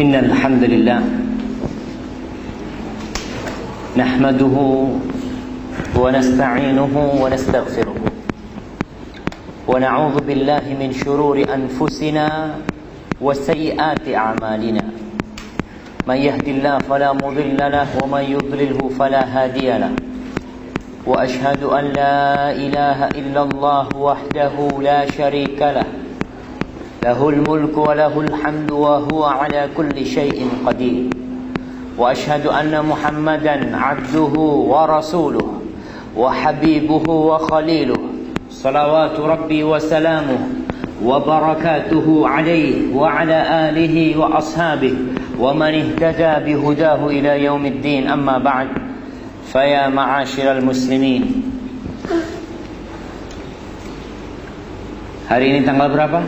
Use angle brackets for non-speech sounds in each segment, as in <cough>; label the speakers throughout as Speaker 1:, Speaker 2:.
Speaker 1: إن الحمد لله نحمده ونستعينه ونستغفره. ونعوذ بالله من شرور أنفسنا وسيئات أعمالنا. من يهد الله فلا مضل له ومن يضلله فلا هادي له. وأشهد أن لا إله إلا الله وحده لا شريك له. له الملك وله الحمد وهو على كل شيء قدير. وأشهد أن محمدا عبده ورسوله وحبيبه وخليله. صلوات ربي وسلامه وبركاته عليه وعلى آله وأصحابه ومن اهتدى بهداه إلى يوم الدين. أما بعد فيا معاشر المسلمين. Hari ini tanggal berapa?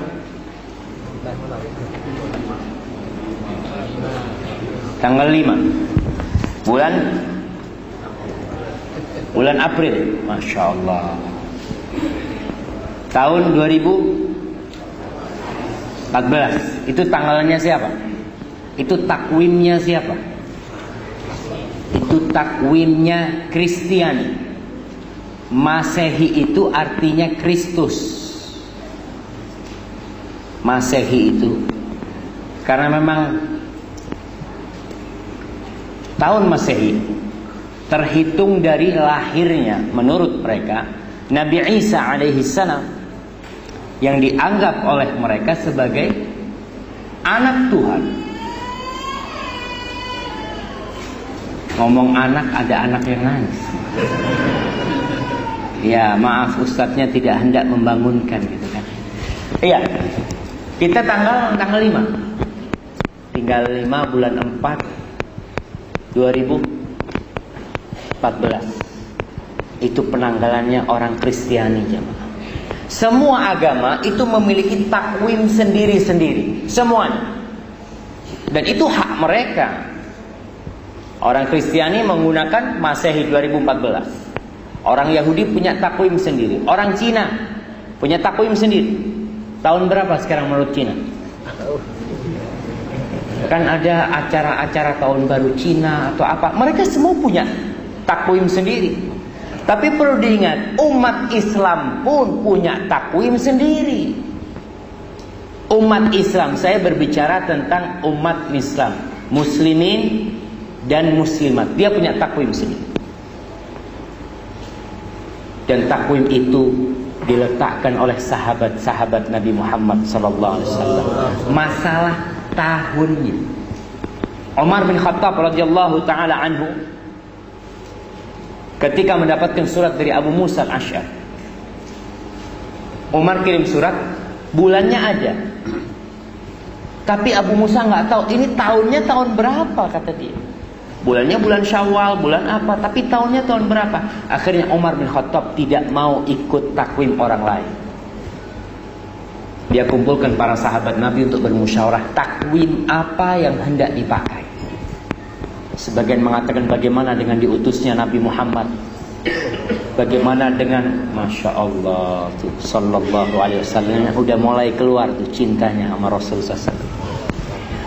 Speaker 1: Tanggal 5 Bulan Bulan April. Masya Allah. Tahun 2014 Itu tanggalnya siapa? Itu takwimnya siapa? Itu takwimnya Kristiani. Masehi itu artinya Kristus. Masehi itu. Karena memang tahun Masehi terhitung dari lahirnya menurut mereka Nabi Isa alaihi salam yang dianggap oleh mereka sebagai anak Tuhan. Ngomong anak ada anak yang nangis. Ya maaf ustadznya tidak hendak membangunkan gitu kan. Iya. Kita tanggal tanggal 5. Tinggal 5 bulan 4 2014. Itu penanggalannya orang Kristiani jemaah. Semua agama itu memiliki takwim sendiri-sendiri, semuanya. Dan itu hak mereka. Orang Kristiani menggunakan Masehi 2014. Orang Yahudi punya takwim sendiri. Orang Cina punya takwim sendiri. Tahun berapa sekarang menurut Cina? Kan ada acara-acara tahun baru Cina atau apa. Mereka semua punya takwim sendiri. Tapi perlu diingat, umat Islam pun punya takwim sendiri. Umat Islam, saya berbicara tentang umat Islam, muslimin dan muslimat. Dia punya takwim sendiri. Dan takwim itu diletakkan oleh sahabat-sahabat Nabi Muhammad wasallam. Masalah tahunnya. Umar bin Khattab radhiyallahu taala anhu ketika mendapatkan surat dari Abu Musa al-Asy'ar. Umar kirim surat, bulannya ada. Tapi Abu Musa nggak tahu ini tahunnya tahun berapa kata dia. Bulannya bulan Syawal, bulan apa, tapi tahunnya tahun berapa? Akhirnya Umar bin Khattab tidak mau ikut takwim orang lain. Dia kumpulkan para sahabat Nabi untuk bermusyawarah takwim apa yang hendak dipakai. Sebagian mengatakan bagaimana dengan diutusnya Nabi Muhammad. Bagaimana dengan Masya Allah tuh Sallallahu alaihi wasallam Udah mulai keluar tuh cintanya sama Rasulullah SAW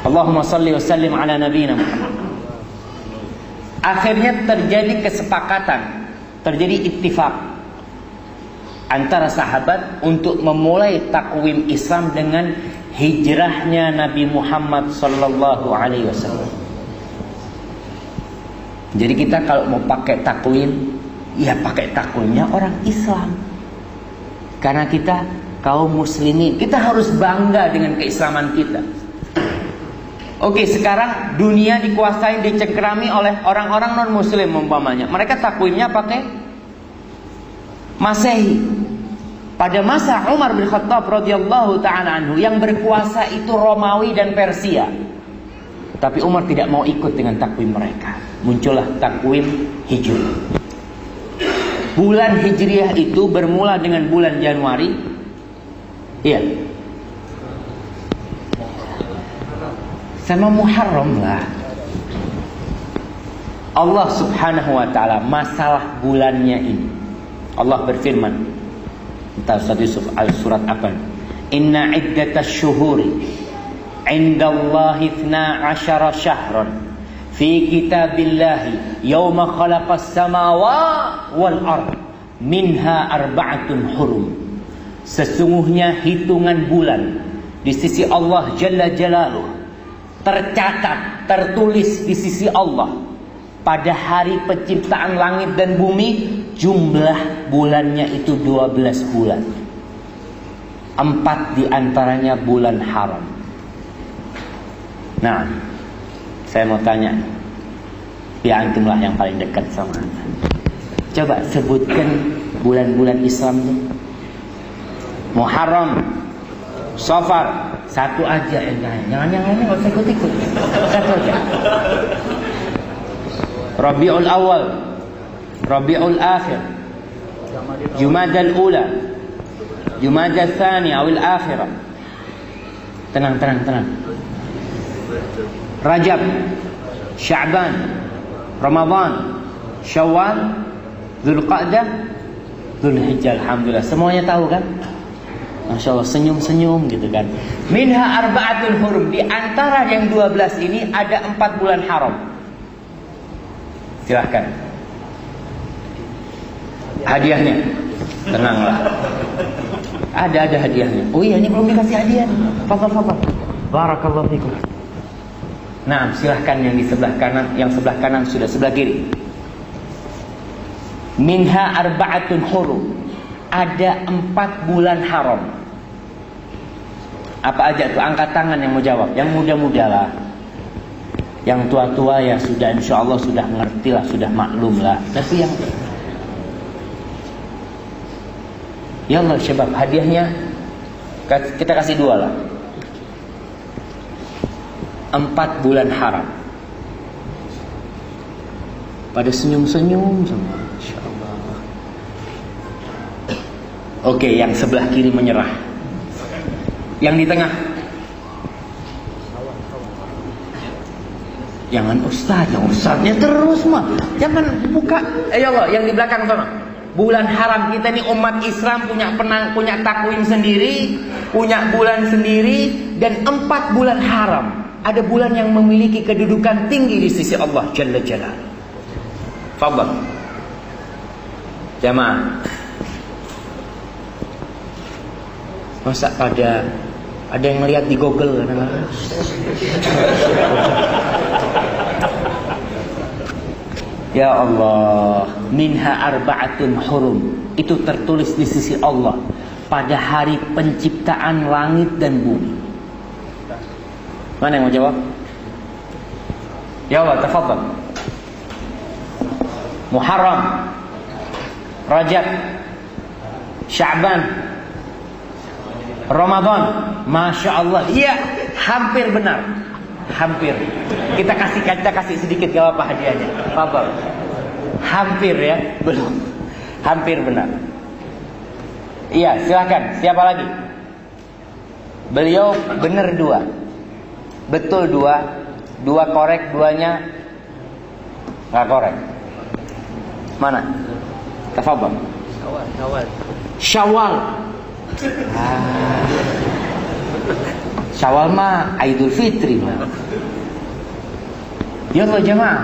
Speaker 1: Allahumma salli wa sallim ala Nabi Muhammad Akhirnya terjadi kesepakatan, terjadi ittifak antara sahabat untuk memulai takwim Islam dengan hijrahnya Nabi Muhammad sallallahu alaihi wasallam. Jadi kita kalau mau pakai takwim, ya pakai takwimnya orang Islam. Karena kita kaum muslimin, kita harus bangga dengan keislaman kita. Oke, sekarang dunia dikuasai, dicengkerami oleh orang-orang non-muslim umpamanya. Mereka takwimnya pakai Masehi. Pada masa Umar bin Khattab radhiyallahu taala anhu yang berkuasa itu Romawi dan Persia. Tapi Umar tidak mau ikut dengan takwim mereka. Muncullah takwim Hijri. Bulan Hijriah itu bermula dengan bulan Januari. Iya, sama Muharram lah. Allah Subhanahu wa taala masalah bulannya ini. Allah berfirman entah Ustaz Yusuf surat apa? Inna iddatas syuhuri indallahi 12 syahran fi kitabillahi yauma khalaqas samawati wal ard minha arba'atun hurum sesungguhnya hitungan bulan di sisi Allah Jalla Jalaluh tercatat tertulis di sisi Allah pada hari penciptaan langit dan bumi jumlah bulannya itu 12 bulan empat di antaranya bulan haram Nah, saya mau tanya, ya antumlah yang paling dekat sama anda. Coba sebutkan bulan-bulan Islam itu. Muharram, Safar, satu aja yang lain. Jangan yang lainnya nggak usah ikut-ikut. Satu aja. Rabiul Awal, Rabiul Akhir, Jumadal Ula, Jumadal Thani, Awil Akhirah. Tenang, tenang, tenang. Rajab, Sya'ban, Ramadan, Syawal, Zulqa'dah, Zulhijjah. Alhamdulillah. Semuanya tahu kan? Masya Allah senyum-senyum gitu kan. Minha arba'atul hurum. Di antara yang 12 ini ada 4 bulan haram. Silahkan. Hadiahnya. Tenanglah. Ada ada hadiahnya. Oh iya ini belum dikasih hadiah. Fadal fadal. Barakallahu fikum. Nah, silahkan yang di sebelah kanan, yang sebelah kanan sudah sebelah kiri. Minha arba'atun hurum. Ada empat bulan haram. Apa aja tuh? Angkat tangan yang mau jawab. Yang muda-muda lah. Yang tua-tua ya sudah insya Allah sudah ngerti lah, sudah maklum lah. Tapi yang Ya Allah, sebab hadiahnya kita kasih dua lah empat bulan haram. Pada senyum-senyum semua. Insya Allah. Oke, yang sebelah kiri menyerah. Yang di tengah. Jangan ustaz, yang ustaznya terus mah. Jangan buka. Eh ya Allah, yang di belakang sana. Bulan haram kita ini umat Islam punya penang, punya takwim sendiri, punya bulan sendiri, dan empat bulan haram ada bulan yang memiliki kedudukan tinggi di sisi Allah Jalla Jalla. Fadal. Jamaah. Masa ada ada yang melihat di Google? Ya Allah, minha arba'atun hurum. Itu tertulis di sisi Allah pada hari penciptaan langit dan bumi. Mana yang mau jawab? Jawab, tafadhal. Muharram, Rajab, Sya'ban, Ramadan. Masya Allah. Iya, hampir benar. Hampir. Kita kasih kita kasih sedikit gak apa hadiahnya. Tafadhal. Hampir ya, belum. Hampir benar. Iya, silakan. Siapa lagi? Beliau benar dua. Betul dua, dua korek, duanya nggak korek. Mana? Tafabam. Syawal. Syawal. Syawal. Ah. <laughs> Syawal mah Idul Fitri mah. Ya Allah jemaah.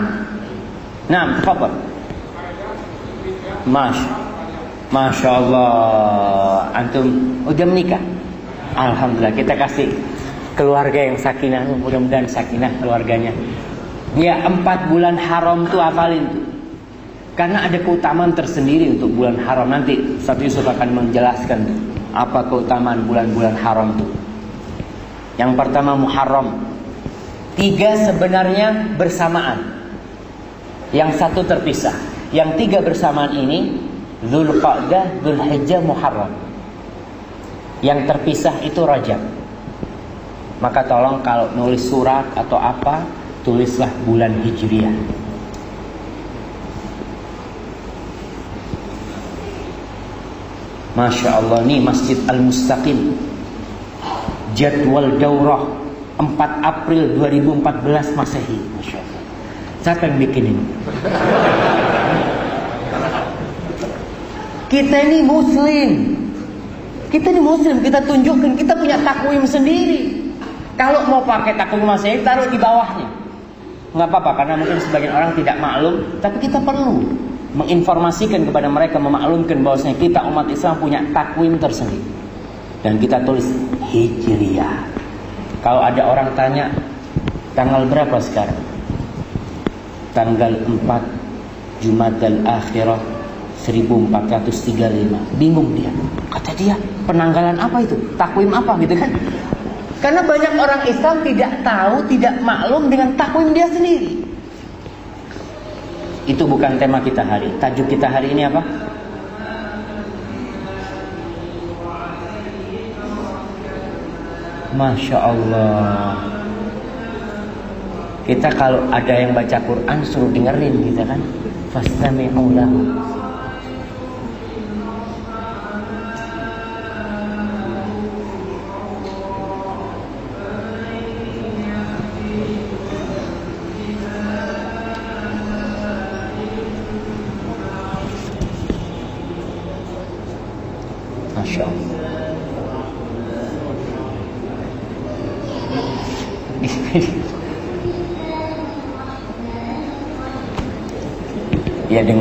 Speaker 1: Nah, tafabam. Masya. Masya Allah. Antum udah menikah? Alhamdulillah kita kasih keluarga yang sakinah mudah-mudahan sakinah keluarganya dia empat bulan haram tuh apalin tuh karena ada keutamaan tersendiri untuk bulan haram nanti satu Yusuf akan menjelaskan apa keutamaan bulan-bulan haram tuh yang pertama Muharram. Tiga sebenarnya bersamaan. Yang satu terpisah. Yang tiga bersamaan ini Zulqa'dah, Zulhijjah, Muharram. Yang terpisah itu Rajab. Maka tolong kalau nulis surat atau apa, tulislah bulan Hijriah. Masya Allah nih Masjid Al-Mustaqim Jadwal daurah 4 April 2014 Masehi Masya Allah Siapa yang bikin ini? Kita ini muslim Kita ini muslim Kita tunjukkan kita punya takwim sendiri Kalau mau pakai takwim masehi taruh di bawahnya. Nggak apa-apa karena mungkin sebagian orang tidak maklum, tapi kita perlu menginformasikan kepada mereka memaklumkan bahwasanya kita umat Islam punya takwim tersendiri. Dan kita tulis Hijriyah. Kalau ada orang tanya tanggal berapa sekarang? Tanggal 4 Jumadal Akhirah 1435. Bingung dia. Kata dia, penanggalan apa itu? Takwim apa gitu kan? Karena banyak orang Islam tidak tahu, tidak maklum dengan takwim dia sendiri. Itu bukan tema kita hari. Tajuk kita hari ini apa? Masya Allah. Kita kalau ada yang baca Quran suruh dengerin gitu kan. Fastami'u lahu.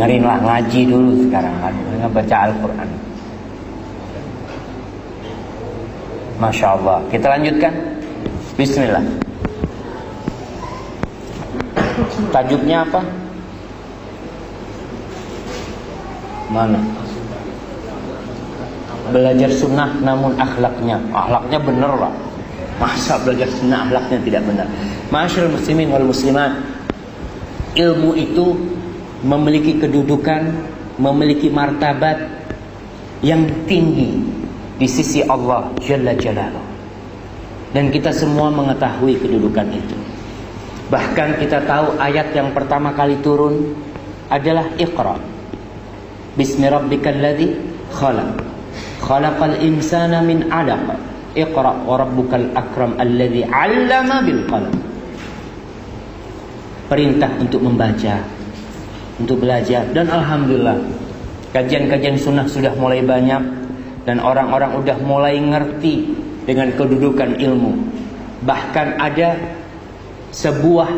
Speaker 1: Ya dengerin lah ngaji dulu sekarang kan. Baca Al-Quran. Masya Allah kita lanjutkan? Bismillah. Tajuknya apa? Mana? Belajar sunnah namun akhlaknya. Akhlaknya bener lah. Masa belajar sunnah akhlaknya tidak benar? Masyarakat muslimin wal muslimat ilmu itu memiliki kedudukan, memiliki martabat yang tinggi di sisi Allah Jalla Jalaluh. Dan kita semua mengetahui kedudukan itu. Bahkan kita tahu ayat yang pertama kali turun adalah Iqra. Bismi rabbikal ladzi khalaq. Khalaqal insana min 'alaq. Iqra wa rabbukal akram alladzi 'allama bil qalam. Perintah untuk membaca, untuk belajar. Dan alhamdulillah kajian-kajian sunnah sudah mulai banyak dan orang-orang udah mulai ngerti dengan kedudukan ilmu. Bahkan ada sebuah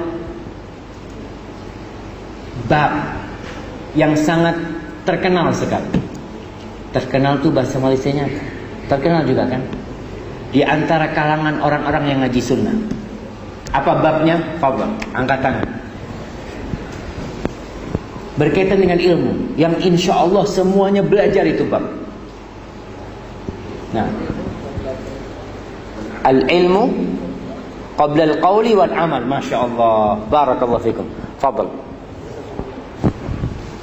Speaker 1: bab yang sangat terkenal sekali. Terkenal tuh bahasa Malaysia nya terkenal juga kan? Di antara kalangan orang-orang yang ngaji sunnah. Apa babnya? Fadl, angkat tangan berkaitan dengan ilmu yang insya Allah semuanya belajar itu bab. Nah, al ilmu qabla al qawli wal amal, masya Allah, barakallahu fikum. Fadl.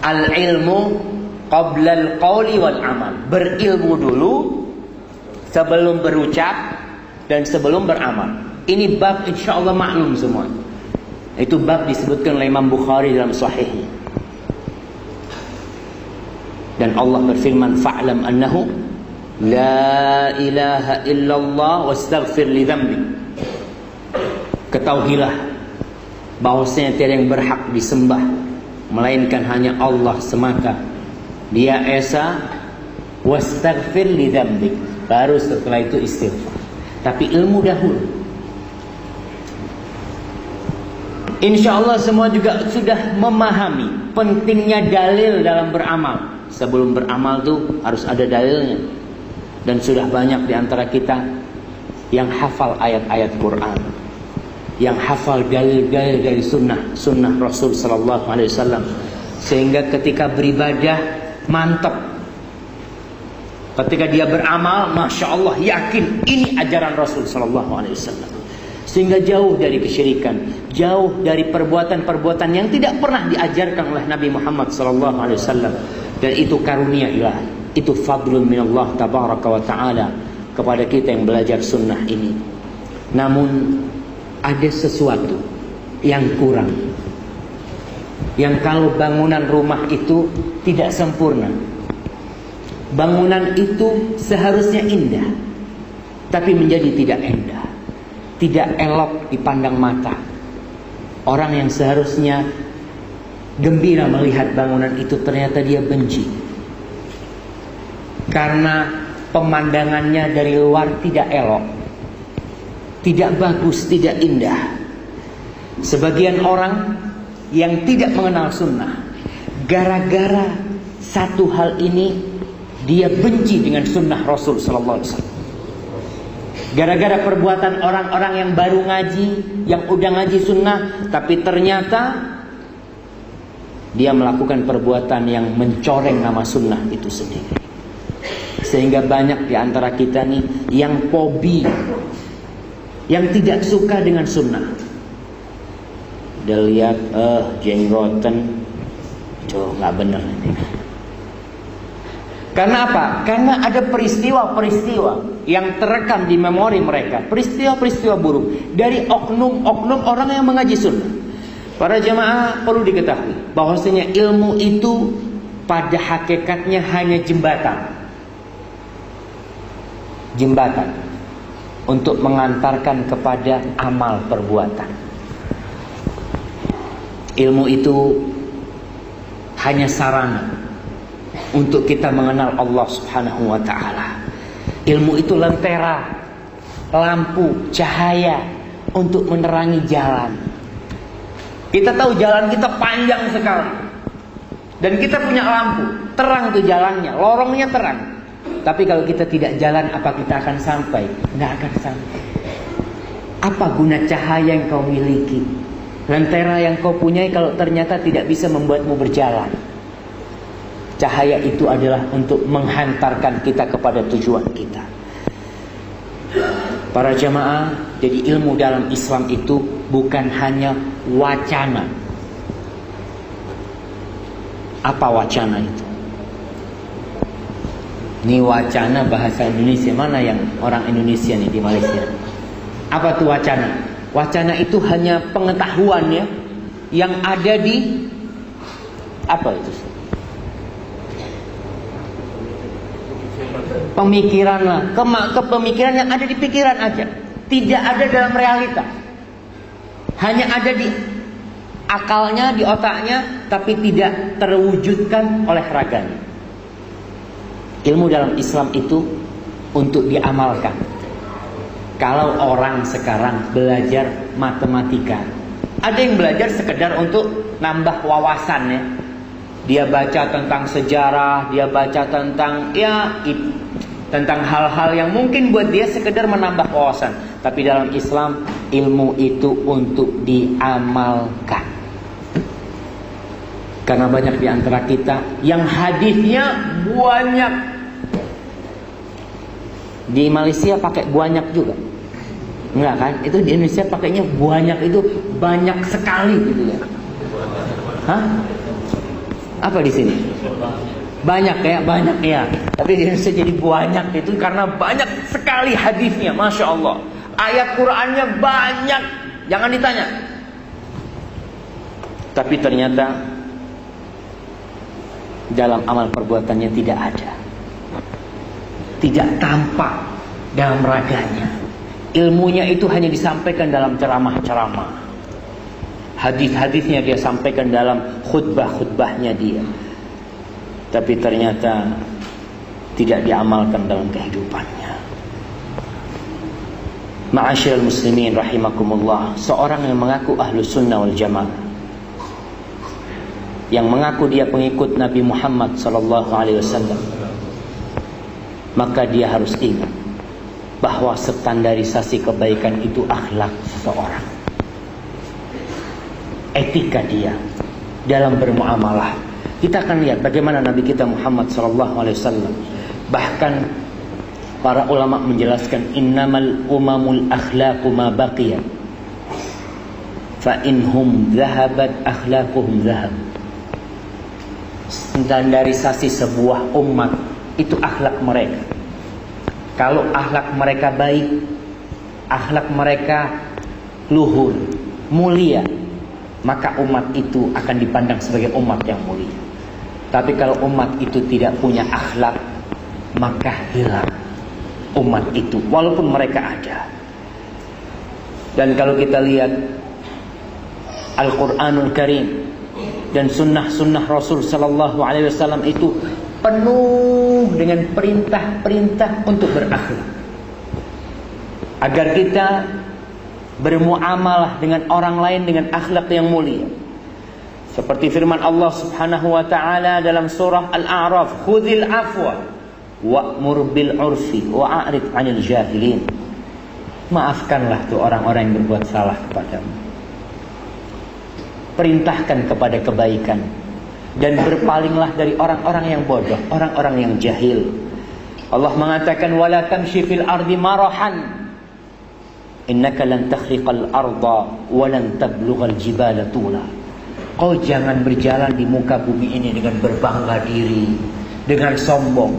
Speaker 1: Al ilmu qabla al qawli wal amal, berilmu dulu sebelum berucap dan sebelum beramal. Ini bab insya Allah maklum semua. Itu bab disebutkan oleh Imam Bukhari dalam Sahihnya. Dan Allah berfirman fa'lam annahu la ilaha illallah wastaghfir li dhanbi. Ketahuilah bahwasanya tiada yang berhak disembah melainkan hanya Allah semata. Dia esa wastaghfir li dhanbi. Baru setelah itu istighfar. Tapi ilmu dahulu. Insya Allah semua juga sudah memahami pentingnya dalil dalam beramal sebelum beramal tuh harus ada dalilnya. Dan sudah banyak di antara kita yang hafal ayat-ayat Quran, yang hafal dalil-dalil dari sunnah, sunnah Rasul Sallallahu Alaihi Wasallam, sehingga ketika beribadah mantap. Ketika dia beramal, masya Allah yakin ini ajaran Rasul Sallallahu Alaihi Wasallam. Sehingga jauh dari kesyirikan, jauh dari perbuatan-perbuatan yang tidak pernah diajarkan oleh Nabi Muhammad Sallallahu Alaihi Wasallam dan itu karunia ilahi. Itu fadlun minallah tabaraka wa ta'ala kepada kita yang belajar sunnah ini. Namun ada sesuatu yang kurang. Yang kalau bangunan rumah itu tidak sempurna. Bangunan itu seharusnya indah tapi menjadi tidak indah. Tidak elok dipandang mata. Orang yang seharusnya gembira melihat bangunan itu ternyata dia benci karena pemandangannya dari luar tidak elok tidak bagus, tidak indah. Sebagian orang yang tidak mengenal sunnah, gara-gara satu hal ini dia benci dengan sunnah Rasul Sallallahu Alaihi Wasallam. Gara-gara perbuatan orang-orang yang baru ngaji, yang udah ngaji sunnah, tapi ternyata dia melakukan perbuatan yang mencoreng nama sunnah itu sendiri. Sehingga banyak di antara kita nih yang pobi, yang tidak suka dengan sunnah. Dia lihat, eh jenggoten, tuh nggak bener. Karena apa? Karena ada peristiwa-peristiwa yang terekam di memori mereka, peristiwa-peristiwa buruk dari oknum-oknum orang yang mengaji sunnah. Para jemaah perlu diketahui bahwasanya ilmu itu pada hakikatnya hanya jembatan. Jembatan untuk mengantarkan kepada amal perbuatan. Ilmu itu hanya sarana untuk kita mengenal Allah Subhanahu wa taala. Ilmu itu lentera, lampu, cahaya untuk menerangi jalan kita tahu jalan kita panjang sekali. Dan kita punya lampu, terang tuh jalannya, lorongnya terang. Tapi kalau kita tidak jalan, apa kita akan sampai? Nggak akan sampai. Apa guna cahaya yang kau miliki? Lentera yang kau punyai kalau ternyata tidak bisa membuatmu berjalan. Cahaya itu adalah untuk menghantarkan kita kepada tujuan kita. Para jamaah, jadi ilmu dalam Islam itu bukan hanya wacana. Apa wacana itu? Ini wacana bahasa Indonesia mana yang orang Indonesia nih di Malaysia? Apa tuh wacana? Wacana itu hanya pengetahuan ya yang ada di apa itu? pemikiran lah, ke, ke pemikiran yang ada di pikiran aja. Tidak ada dalam realita. Hanya ada di akalnya, di otaknya, tapi tidak terwujudkan oleh raganya. Ilmu dalam Islam itu untuk diamalkan. Kalau orang sekarang belajar matematika, ada yang belajar sekedar untuk nambah wawasan ya. Dia baca tentang sejarah, dia baca tentang ya tentang hal-hal yang mungkin buat dia sekedar menambah wawasan. Tapi dalam Islam ilmu itu untuk diamalkan. Karena banyak di antara kita yang hadisnya banyak. Di Malaysia pakai banyak juga. Enggak kan? Itu di Indonesia pakainya banyak itu banyak sekali gitu ya. Hah? Apa di sini? Banyak ya, banyak ya. Tapi di Indonesia jadi banyak itu karena banyak sekali hadisnya, masya Allah. Ayat Qurannya banyak, jangan ditanya. Tapi ternyata dalam amal perbuatannya tidak ada. Tidak tampak dalam raganya. Ilmunya itu hanya disampaikan dalam ceramah-ceramah. Hadis-hadisnya dia sampaikan dalam khutbah-khutbahnya dia tapi ternyata tidak diamalkan dalam kehidupannya. Ma'asyiral muslimin rahimakumullah, seorang yang mengaku ahlu sunnah wal jamaah yang mengaku dia pengikut Nabi Muhammad sallallahu alaihi wasallam maka dia harus ingat bahwa standarisasi kebaikan itu akhlak seseorang etika dia dalam bermuamalah kita akan lihat bagaimana Nabi kita Muhammad SAW. Bahkan para ulama menjelaskan innamal umamul akhlaqu ma. Fa inhum zahabat akhlaquhum zahab. Standarisasi sebuah umat itu akhlak mereka. Kalau akhlak mereka baik, akhlak mereka luhur, mulia, maka umat itu akan dipandang sebagai umat yang mulia. Tapi kalau umat itu tidak punya akhlak, maka hilang umat itu walaupun mereka ada. Dan kalau kita lihat Al-Qur'anul Karim dan sunnah-sunnah Rasul sallallahu alaihi wasallam itu penuh dengan perintah-perintah untuk berakhlak. Agar kita bermuamalah dengan orang lain dengan akhlak yang mulia. Seperti firman Allah Subhanahu wa taala dalam surah Al-A'raf, "Khudzil afwa wa'mur bil 'urfi wa'rid 'anil jahilin." Maafkanlah tuh orang-orang yang berbuat salah kepadamu. Perintahkan kepada kebaikan dan berpalinglah dari orang-orang yang bodoh, orang-orang yang jahil. Allah mengatakan wala tamshi fil ardi marahan Innaka lan takhriqal arda wa lan tablughal jibala tula. Kau jangan berjalan di muka bumi ini dengan berbangga diri, dengan sombong.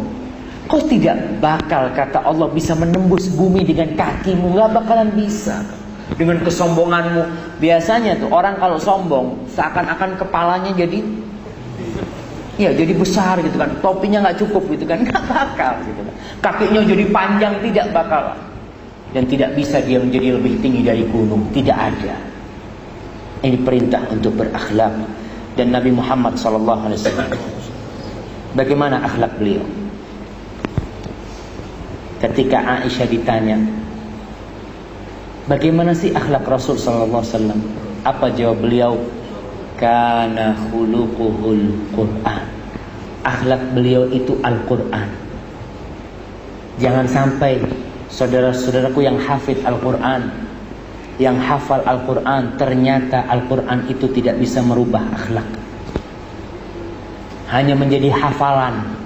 Speaker 1: Kau tidak bakal kata Allah bisa menembus bumi dengan kakimu, gak bakalan bisa. Dengan kesombonganmu, biasanya tuh orang kalau sombong seakan-akan kepalanya jadi Ya jadi besar gitu kan. Topinya nggak cukup gitu kan. <laughs> Nggak bakal gitu kan. Kakinya jadi panjang tidak bakal. Dan tidak bisa dia menjadi lebih tinggi dari gunung. Tidak ada. Ini perintah untuk berakhlak. Dan Nabi Muhammad sallallahu alaihi wasallam. Bagaimana akhlak beliau? Ketika Aisyah ditanya bagaimana sih akhlak Rasul sallallahu alaihi wasallam? Apa jawab beliau? Kana khuluquhul Quran. Akhlak beliau itu Al-Quran. Jangan sampai Saudara-saudaraku yang hafid Al-Quran Yang hafal Al-Quran Ternyata Al-Quran itu tidak bisa merubah akhlak. Hanya menjadi hafalan.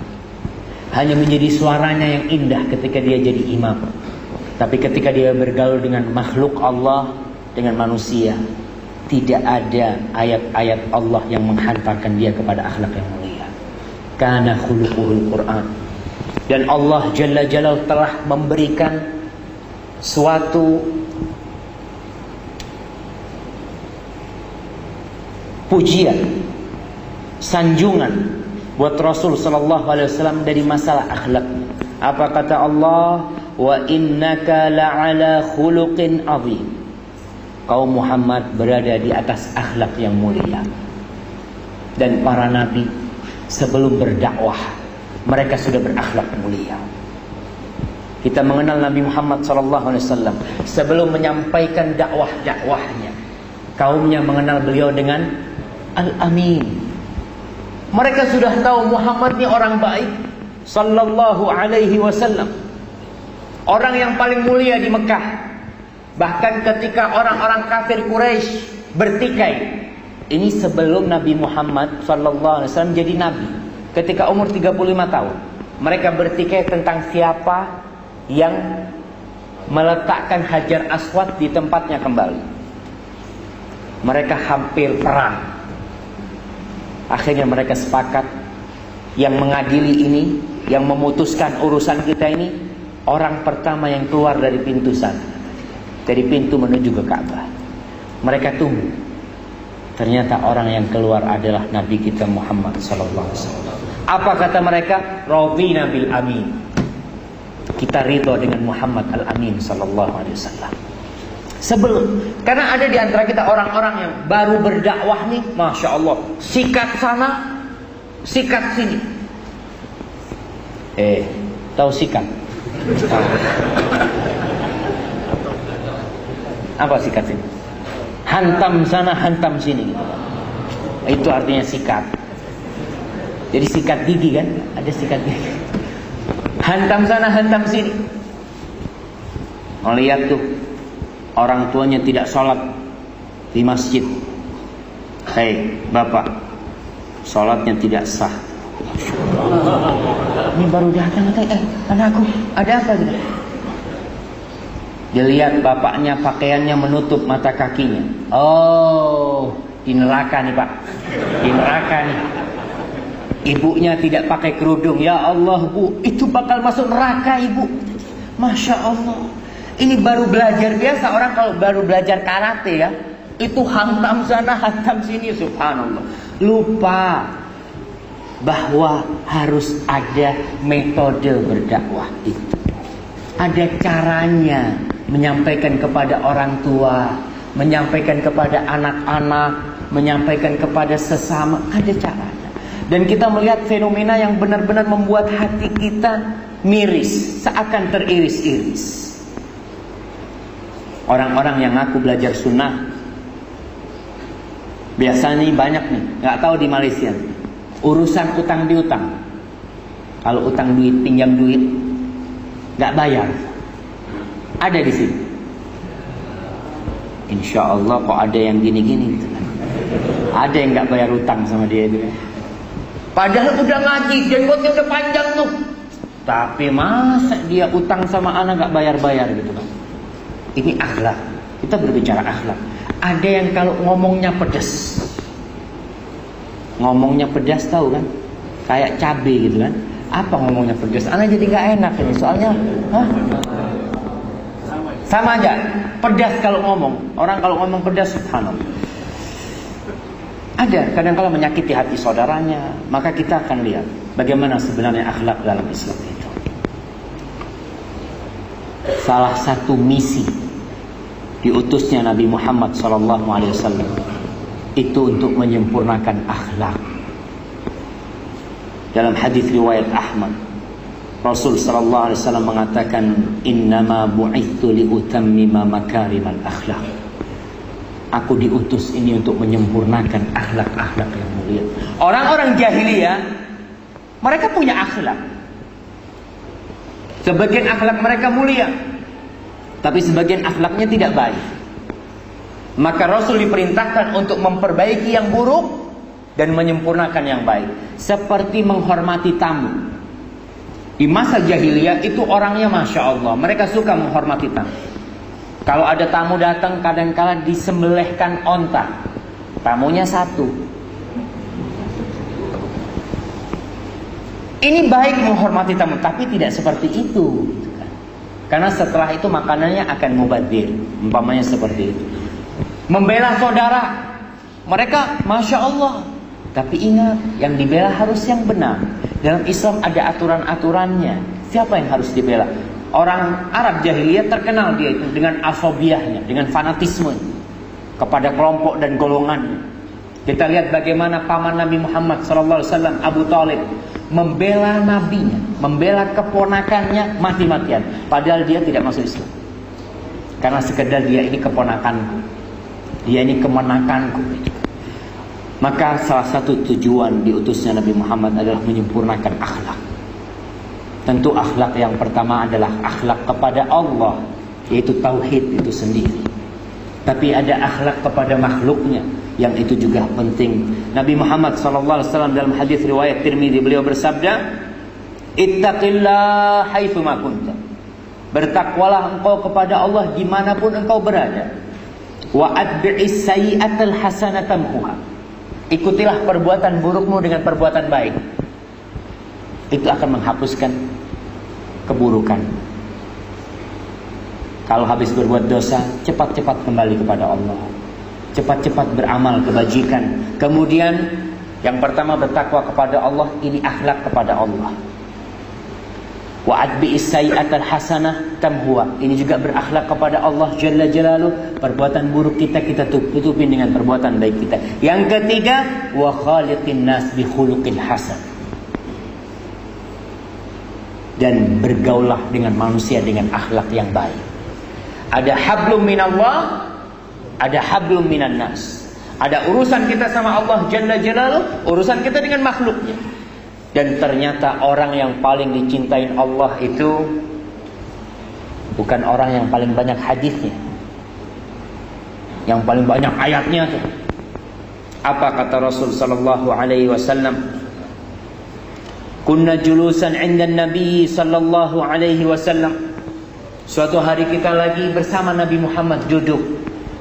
Speaker 1: Hanya menjadi suaranya yang indah ketika dia jadi imam Tapi ketika dia bergaul dengan makhluk Allah Dengan manusia Tidak ada ayat-ayat Allah yang menghantarkan dia kepada akhlak yang mulia Karena khuluquhul Quran dan Allah Jalla Jalal telah memberikan suatu pujian sanjungan buat Rasul sallallahu alaihi wasallam dari masalah akhlak. Apa kata Allah? Wa innaka la'ala khuluqin azim. Kaum Muhammad berada di atas akhlak yang mulia. Dan para nabi sebelum berdakwah mereka sudah berakhlak mulia. Kita mengenal Nabi Muhammad SAW sebelum menyampaikan dakwah-dakwahnya. Kaumnya mengenal beliau dengan Al-Amin. Mereka sudah tahu Muhammad ini orang baik. Sallallahu alaihi wasallam. Orang yang paling mulia di Mekah. Bahkan ketika orang-orang kafir Quraisy bertikai. Ini sebelum Nabi Muhammad wasallam jadi nabi ketika umur 35 tahun. Mereka bertikai tentang siapa yang meletakkan Hajar Aswad di tempatnya kembali. Mereka hampir perang. Akhirnya mereka sepakat yang mengadili ini, yang memutuskan urusan kita ini, orang pertama yang keluar dari pintu sana. Dari pintu menuju ke Ka'bah. Mereka tunggu. Ternyata orang yang keluar adalah Nabi kita Muhammad sallallahu alaihi wasallam. Apa kata mereka? Radina bil amin. Kita ridho dengan Muhammad al-Amin sallallahu alaihi wasallam. Sebelum karena ada di antara kita orang-orang yang baru berdakwah nih, masya Allah, sikat sana, sikat sini. Eh, tahu sikat? Apa sikat sini? Hantam sana, hantam sini. Itu artinya sikat. Jadi sikat gigi kan? Ada sikat gigi. Hantam sana, hantam sini. Melihat tuh orang tuanya tidak sholat di masjid. Hei, bapak, sholatnya tidak sah. Ini baru datang eh anakku ada apa gitu? Dilihat bapaknya pakaiannya menutup mata kakinya. Oh, di neraka nih pak, di neraka nih. Ibunya tidak pakai kerudung. Ya Allah bu, itu bakal masuk neraka ibu. Masya Allah. Ini baru belajar biasa. Orang kalau baru belajar karate ya. Itu hantam sana, hantam sini. Subhanallah. Lupa bahwa harus ada metode berdakwah itu. Ada caranya menyampaikan kepada orang tua, menyampaikan kepada anak-anak, menyampaikan kepada sesama. Ada cara. Dan kita melihat fenomena yang benar-benar membuat hati kita miris, seakan teriris-iris. Orang-orang yang ngaku belajar sunnah Biasanya banyak nih nggak tahu di Malaysia Urusan utang diutang Kalau utang duit, pinjam duit nggak bayar Ada di sini Insya Allah kok ada yang gini-gini. Ada yang nggak bayar utang sama dia itu Padahal udah ngaji, jenggotnya udah panjang tuh tapi masa dia utang sama anak gak bayar-bayar gitu kan. Ini akhlak. Kita berbicara akhlak. Ada yang kalau ngomongnya pedas. Ngomongnya pedas tahu kan? Kayak cabai gitu kan. Apa ngomongnya pedas? Anak jadi gak enak ini. Soalnya, hah? Sama aja. Pedas kalau ngomong. Orang kalau ngomong pedas, subhanallah. Ada kadang kala menyakiti hati saudaranya, maka kita akan lihat bagaimana sebenarnya akhlak dalam Islam itu. Salah satu misi diutusnya Nabi Muhammad SAW itu untuk menyempurnakan akhlak. Dalam hadis riwayat Ahmad, Rasul sallallahu alaihi wasallam mengatakan, "Innama bu'itsu liutammima makarimal akhlak." Aku diutus ini untuk menyempurnakan akhlak-akhlak yang mulia. Orang-orang jahiliyah mereka punya akhlak. Sebagian akhlak mereka mulia, tapi sebagian akhlaknya tidak baik. Maka Rasul diperintahkan untuk memperbaiki yang buruk dan menyempurnakan yang baik. Seperti menghormati tamu. Di masa jahiliyah itu orangnya masya Allah, mereka suka menghormati tamu. Kalau ada tamu datang kadang-kala disembelihkan onta. Tamunya satu. Ini baik menghormati tamu, tapi tidak seperti itu. Karena setelah itu makanannya akan mubadir. Umpamanya seperti itu. Membela saudara. Mereka Masya Allah. Tapi ingat, yang dibela harus yang benar. Dalam Islam ada aturan-aturannya. Siapa yang harus dibela? Orang Arab jahiliyah terkenal dia itu dengan asobiahnya, dengan fanatisme kepada kelompok dan golongan. Kita lihat bagaimana paman Nabi Muhammad SAW Abu Talib membela nabinya, membela keponakannya mati-matian, padahal dia tidak masuk Islam. Karena sekedar dia ini keponakanku, dia ini kemenakanku. Maka salah satu tujuan diutusnya Nabi Muhammad adalah menyempurnakan akhlak. Tentu akhlak yang pertama adalah akhlak kepada Allah, yaitu tauhid itu sendiri. Tapi ada akhlak kepada makhluknya yang itu juga penting. Nabi Muhammad SAW dalam hadis riwayat Tirmidzi beliau bersabda, "Ittaqillah haitsu ma kunta." Bertakwalah engkau kepada Allah di mana pun engkau berada. Wa adbi'is sayyi'atal hasanatamhuha. Ikutilah perbuatan burukmu dengan perbuatan baik itu akan menghapuskan keburukan. Kalau habis berbuat dosa, cepat-cepat kembali kepada Allah. Cepat-cepat beramal kebajikan. Kemudian yang pertama bertakwa kepada Allah, ini akhlak kepada Allah. Wa adbi al hasanah tamhuwa. Ini juga berakhlak kepada Allah Jalla Jalaluh. Perbuatan buruk kita kita tutupin dengan perbuatan baik kita. Yang ketiga, wa khaliqin nas bi khuluqin hasan dan bergaulah dengan manusia dengan akhlak yang baik. Ada hablum minallah, ada hablum minan nas. Ada urusan kita sama Allah Jalla Jalaluh, urusan kita dengan makhluknya. Dan ternyata orang yang paling dicintai Allah itu bukan orang yang paling banyak hadisnya. Yang paling banyak ayatnya tuh. Apa kata Rasul sallallahu alaihi wasallam? Kunna julusan inda Nabi sallallahu alaihi wasallam. Suatu hari kita lagi bersama Nabi Muhammad duduk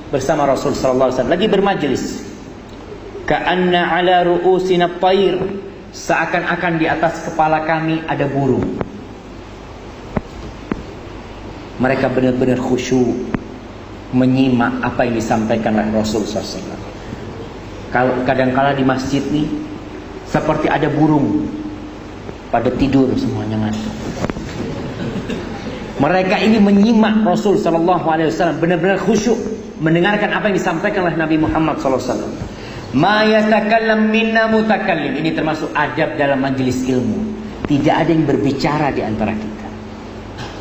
Speaker 1: bersama Rasul sallallahu alaihi wasallam lagi bermajlis. Ka'anna ala ru'usina tayr seakan-akan di atas kepala kami ada burung. Mereka benar-benar khusyuk menyimak apa yang disampaikan oleh Rasul SAW. Kalau kadang-kala di masjid nih seperti ada burung pada tidur semuanya ngantuk. Mereka ini menyimak Rasul Shallallahu Alaihi Wasallam benar-benar khusyuk mendengarkan apa yang disampaikan oleh Nabi Muhammad Sallallahu Alaihi Wasallam. Ma yatakallam minna mutakallim. Ini termasuk adab dalam majelis ilmu. Tidak ada yang berbicara di antara kita.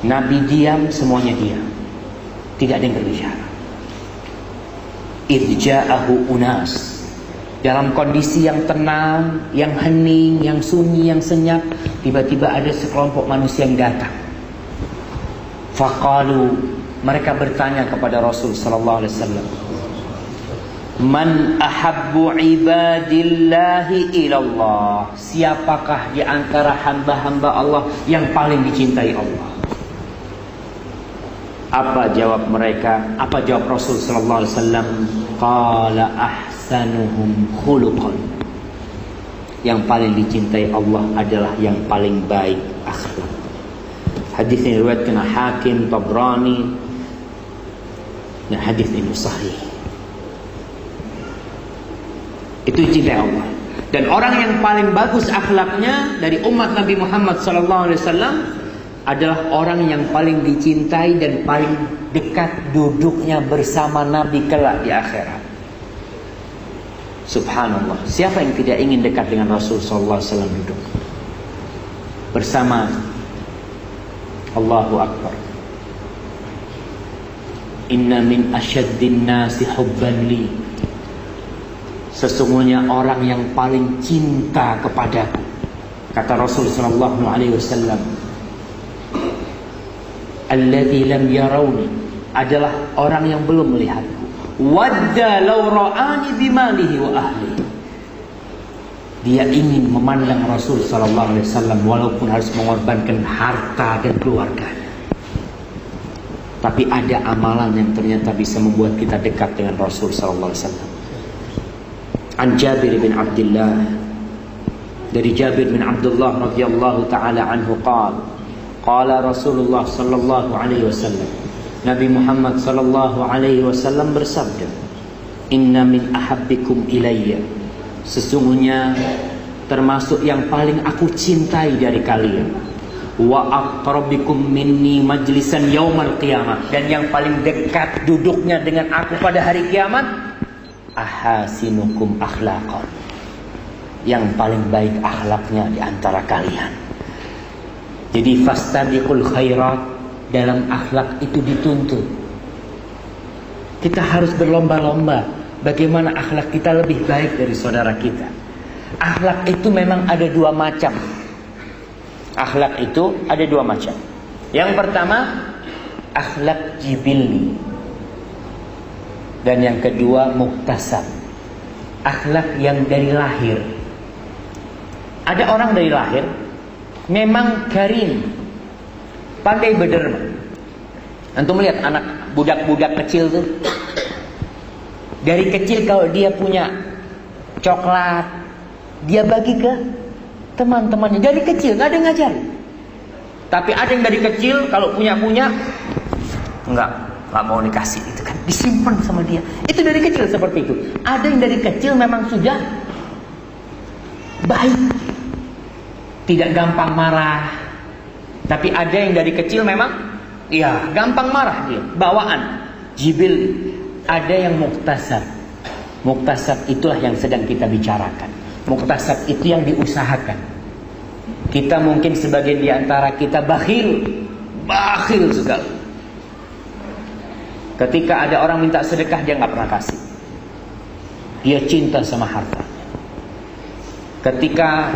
Speaker 1: Nabi diam, semuanya diam. Tidak ada yang berbicara. Irja'ahu unas. Dalam kondisi yang tenang, yang hening, yang sunyi, yang senyap, tiba-tiba ada sekelompok manusia yang datang. Faqalu mereka bertanya kepada Rasul sallallahu alaihi wasallam, Man ahabbu ibadillahi ilallah. Siapakah di antara hamba-hamba Allah yang paling dicintai Allah? Apa jawab mereka? Apa jawab Rasul Sallallahu Alaihi Wasallam? Qala ahsanuhum khuluqan. Yang paling dicintai Allah adalah yang paling baik akhlak. Hadis ini riwayatkan Hakim Tabrani. Dan hadis ini sahih itu cinta Allah. Dan orang yang paling bagus akhlaknya dari umat Nabi Muhammad SAW adalah orang yang paling dicintai dan paling dekat duduknya bersama Nabi kelak di akhirat. Subhanallah. Siapa yang tidak ingin dekat dengan Rasul SAW duduk bersama Allahu Akbar. Inna min asyaddin nasi Sesungguhnya orang yang paling cinta kepadaku kata Rasul sallallahu alaihi wasallam lam yarawni adalah orang yang belum melihatku. Wadda law ra'ani bimalihi wa ahli. Dia ingin memandang Rasul sallallahu alaihi wasallam walaupun harus mengorbankan harta dan keluarganya. Tapi ada amalan yang ternyata bisa membuat kita dekat dengan Rasul sallallahu alaihi wasallam An Jabir bin Abdullah. Dari Jabir bin Abdullah radhiyallahu taala anhu qala qala Rasulullah sallallahu alaihi wasallam. Nabi Muhammad sallallahu alaihi wasallam bersabda Inna min ahabbikum ilayya. Sesungguhnya termasuk yang paling aku cintai dari kalian. Wa aqrabikum minni majlisan yaumal qiyamah. Dan yang paling dekat duduknya dengan aku pada hari kiamat ahasinukum akhlaqan yang paling baik akhlaknya di antara kalian. Jadi fastabiqul khairat dalam akhlak itu dituntut. Kita harus berlomba-lomba bagaimana akhlak kita lebih baik dari saudara kita. Akhlak itu memang ada dua macam. Akhlak itu ada dua macam. Yang pertama, akhlak jibilli dan yang kedua muktasab. Akhlak yang dari lahir. Ada orang dari lahir memang karim, pandai berderma. Antum melihat anak budak-budak kecil tuh. Dari kecil kalau dia punya coklat, dia bagi ke teman-temannya. Dari kecil nggak ada yang ngajar. Tapi ada yang dari kecil kalau punya punya enggak nggak mau dikasih itu kan disimpan sama dia. Itu dari kecil seperti itu. Ada yang dari kecil memang sudah baik. Tidak gampang marah. Tapi ada yang dari kecil memang ya gampang marah dia. Bawaan. Jibil ada yang muktasab. Muktasab itulah yang sedang kita bicarakan. Muktasab itu yang diusahakan. Kita mungkin sebagian di antara kita bakhil. Bakhil segala Ketika ada orang minta sedekah dia nggak pernah kasih. Dia cinta sama harta. Ketika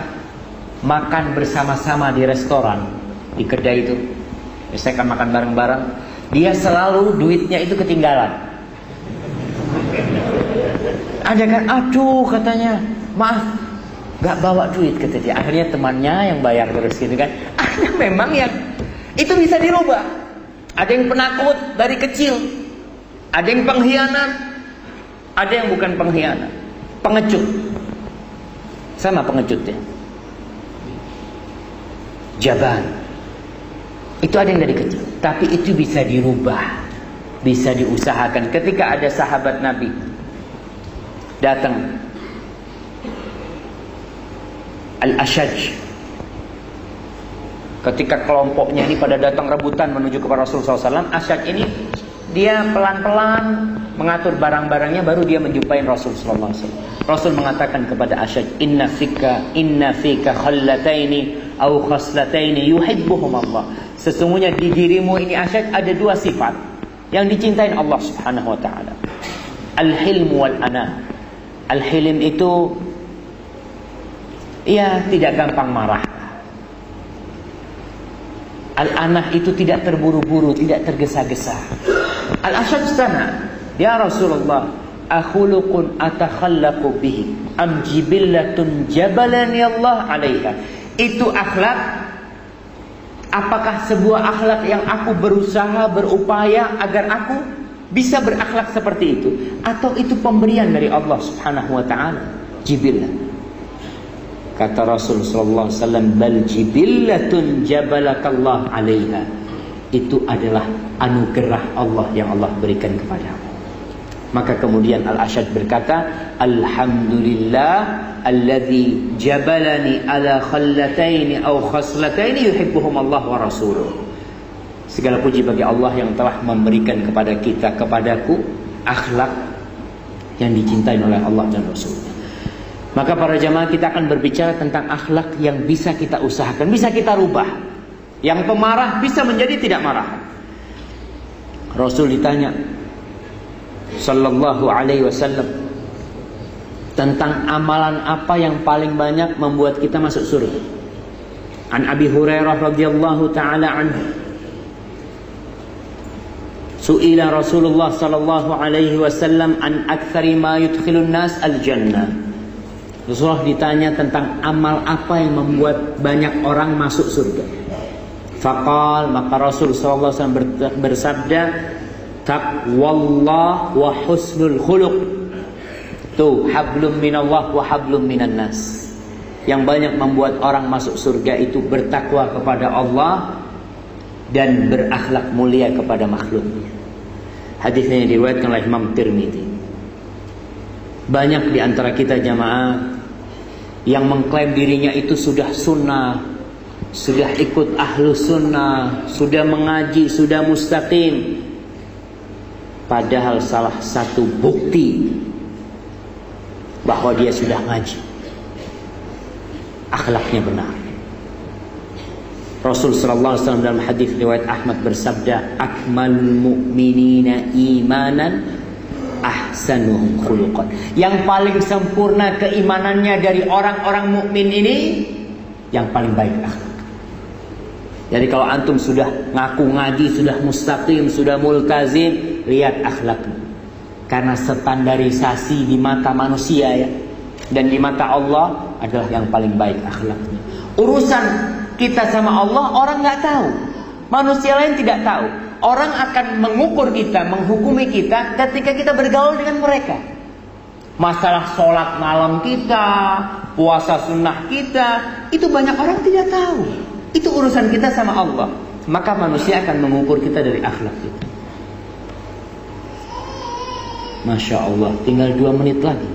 Speaker 1: makan bersama-sama di restoran, di kedai itu, saya akan makan bareng-bareng, dia selalu duitnya itu ketinggalan. Ada kan, aduh katanya, maaf, nggak bawa duit kata dia. Akhirnya temannya yang bayar terus gitu kan. <laughs> Ada memang yang itu bisa dirubah. Ada yang penakut dari kecil, ada yang pengkhianat, ada yang bukan pengkhianat, pengecut. Sama pengecutnya. Jaban. Itu ada yang dari kecil, tapi itu bisa dirubah, bisa diusahakan. Ketika ada sahabat Nabi datang Al-Ashaj Ketika kelompoknya ini pada datang rebutan menuju kepada Rasulullah SAW Ashaj ini dia pelan-pelan mengatur barang-barangnya baru dia menjumpai Rasul sallallahu alaihi wasallam. Rasul mengatakan kepada Asyad, "Inna fika inna fika khallataini au khaslataini yuhibbuhum Allah." Sesungguhnya di dirimu ini Asyad ada dua sifat yang dicintai Allah Subhanahu wa taala. Al-hilm wal ana. Al-hilm itu ya tidak gampang marah. Al-anah itu tidak terburu-buru, tidak tergesa-gesa. Al-asyad sana, ya Rasulullah, akhuluqun atakhallaqu bihi am jibillatun jabalani Allah 'alaiha. Itu akhlak Apakah sebuah akhlak yang aku berusaha berupaya agar aku bisa berakhlak seperti itu atau itu pemberian dari Allah Subhanahu wa taala? Jibillah. Kata Rasul sallallahu alaihi wasallam bal jibillatun jabalakallah 'alaiha. Itu adalah anugerah Allah yang Allah berikan kepadamu. Maka kemudian Al-Asyad berkata, Alhamdulillah alladhi jabalani ala khallataini aw khaslataini yuhibbuhum Allah wa rasuluh. Segala puji bagi Allah yang telah memberikan kepada kita kepadaku akhlak yang dicintai oleh Allah dan Rasulnya. Maka para jamaah kita akan berbicara tentang akhlak yang bisa kita usahakan, bisa kita rubah. Yang pemarah bisa menjadi tidak marah. Rasul ditanya sallallahu alaihi wasallam tentang amalan apa yang paling banyak membuat kita masuk surga. An Abi Hurairah radhiyallahu taala anhu. Su'ila Rasulullah sallallahu alaihi wasallam an aktsari ma yudkhilun nas al jannah. Rasulullah ditanya tentang amal apa yang membuat banyak orang masuk surga. Faqal maka Rasul wasallam bersabda taqwallah wa husnul khuluq Tuh, hablum minallah wa hablum minan nas. Yang banyak membuat orang masuk surga itu bertakwa kepada Allah dan berakhlak mulia kepada makhluknya. Hadisnya diriwayatkan oleh Imam Tirmidzi. Banyak di antara kita jamaah yang mengklaim dirinya itu sudah sunnah, sudah ikut ahlu sunnah, sudah mengaji, sudah mustaqim. Padahal salah satu bukti bahwa dia sudah ngaji. Akhlaknya benar. Rasul sallallahu alaihi wasallam dalam hadis riwayat Ahmad bersabda, "Akmal mu'minina imanan ahsanuhum khuluqan." Yang paling sempurna keimanannya dari orang-orang mukmin ini yang paling baik akhlak. Jadi kalau antum sudah ngaku ngaji, sudah mustaqim, sudah multazim, lihat akhlaknya. Karena standarisasi di mata manusia ya dan di mata Allah adalah yang paling baik akhlaknya. Urusan kita sama Allah orang nggak tahu, manusia lain tidak tahu. Orang akan mengukur kita, menghukumi kita ketika kita bergaul dengan mereka. Masalah sholat malam kita, puasa sunnah kita, itu banyak orang tidak tahu. Itu urusan kita sama Allah. Maka manusia akan mengukur kita dari akhlak kita. Masya Allah, tinggal dua menit lagi.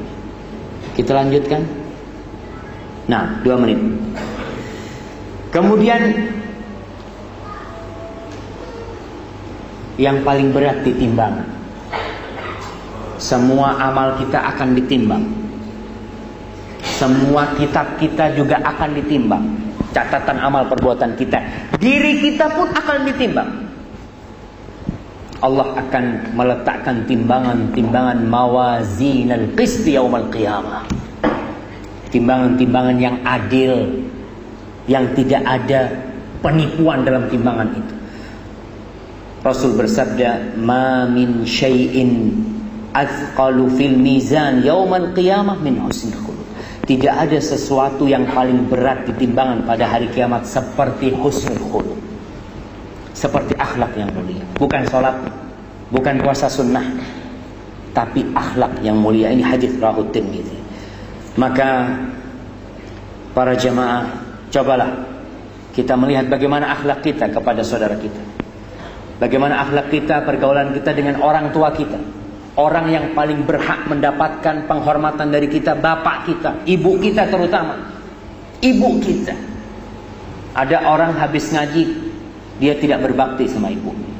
Speaker 1: Kita lanjutkan. Nah, dua menit. Kemudian yang paling berat ditimbang. Semua amal kita akan ditimbang. Semua kitab kita juga akan ditimbang. Catatan amal perbuatan kita. Diri kita pun akan ditimbang. Allah akan meletakkan timbangan-timbangan mawazin al-qist yaumal qiyamah. Timbangan-timbangan yang adil yang tidak ada penipuan dalam timbangan itu. Rasul bersabda, "Ma min syai'in athqalu fil mizan yaumal qiyamah min khuluq." Tidak ada sesuatu yang paling berat di timbangan pada hari kiamat seperti husnul khuluq seperti akhlak yang mulia. Bukan sholat, bukan puasa sunnah, tapi akhlak yang mulia. Ini hadis rahut Tirmidzi. Maka para jemaah, cobalah kita melihat bagaimana akhlak kita kepada saudara kita. Bagaimana akhlak kita, pergaulan kita dengan orang tua kita. Orang yang paling berhak mendapatkan penghormatan dari kita, bapak kita, ibu kita terutama. Ibu kita. Ada orang habis ngaji, dia tidak berbakti sama ibunya.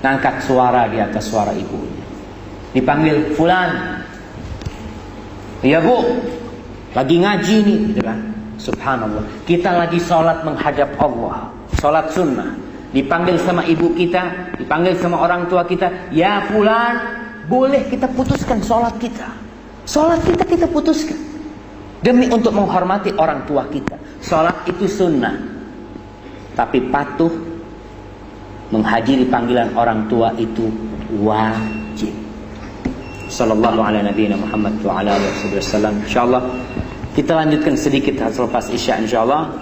Speaker 1: Ngangkat suara di atas suara ibunya. Dipanggil fulan. Ya bu, lagi ngaji nih, gitu kan? Subhanallah. Kita lagi sholat menghadap Allah, sholat sunnah. Dipanggil sama ibu kita, dipanggil sama orang tua kita, ya pulan, boleh kita putuskan sholat kita. Sholat kita kita putuskan. Demi untuk menghormati orang tua kita. Sholat itu sunnah. Tapi patuh menghadiri panggilan orang tua itu wajib. Sallallahu ala nabiyina Muhammad wa ala alihi wasallam. Insyaallah kita lanjutkan sedikit selepas Isya insyaallah.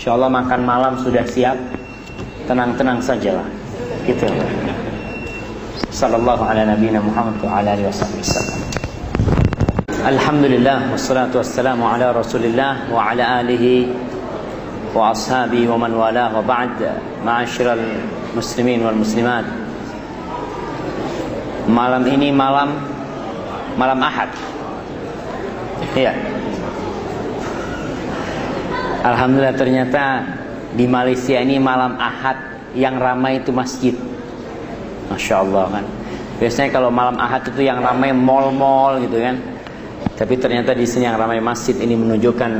Speaker 1: Insyaallah makan malam sudah siap tenang-tenang sajalah. Gitu sallallahu ala nabiyina Muhammad wa ala alihi Alhamdulillah wassalatu wassalamu ala Rasulillah wa ala alihi wa ashabi wa man wala wa ba'd. Ma'asyiral muslimin wal muslimat. Malam ini malam malam Ahad. Iya. Alhamdulillah ternyata di Malaysia ini malam Ahad yang ramai itu masjid. Masya Allah kan. Biasanya kalau malam Ahad itu yang ramai mall-mall gitu kan. Tapi ternyata di sini yang ramai masjid ini menunjukkan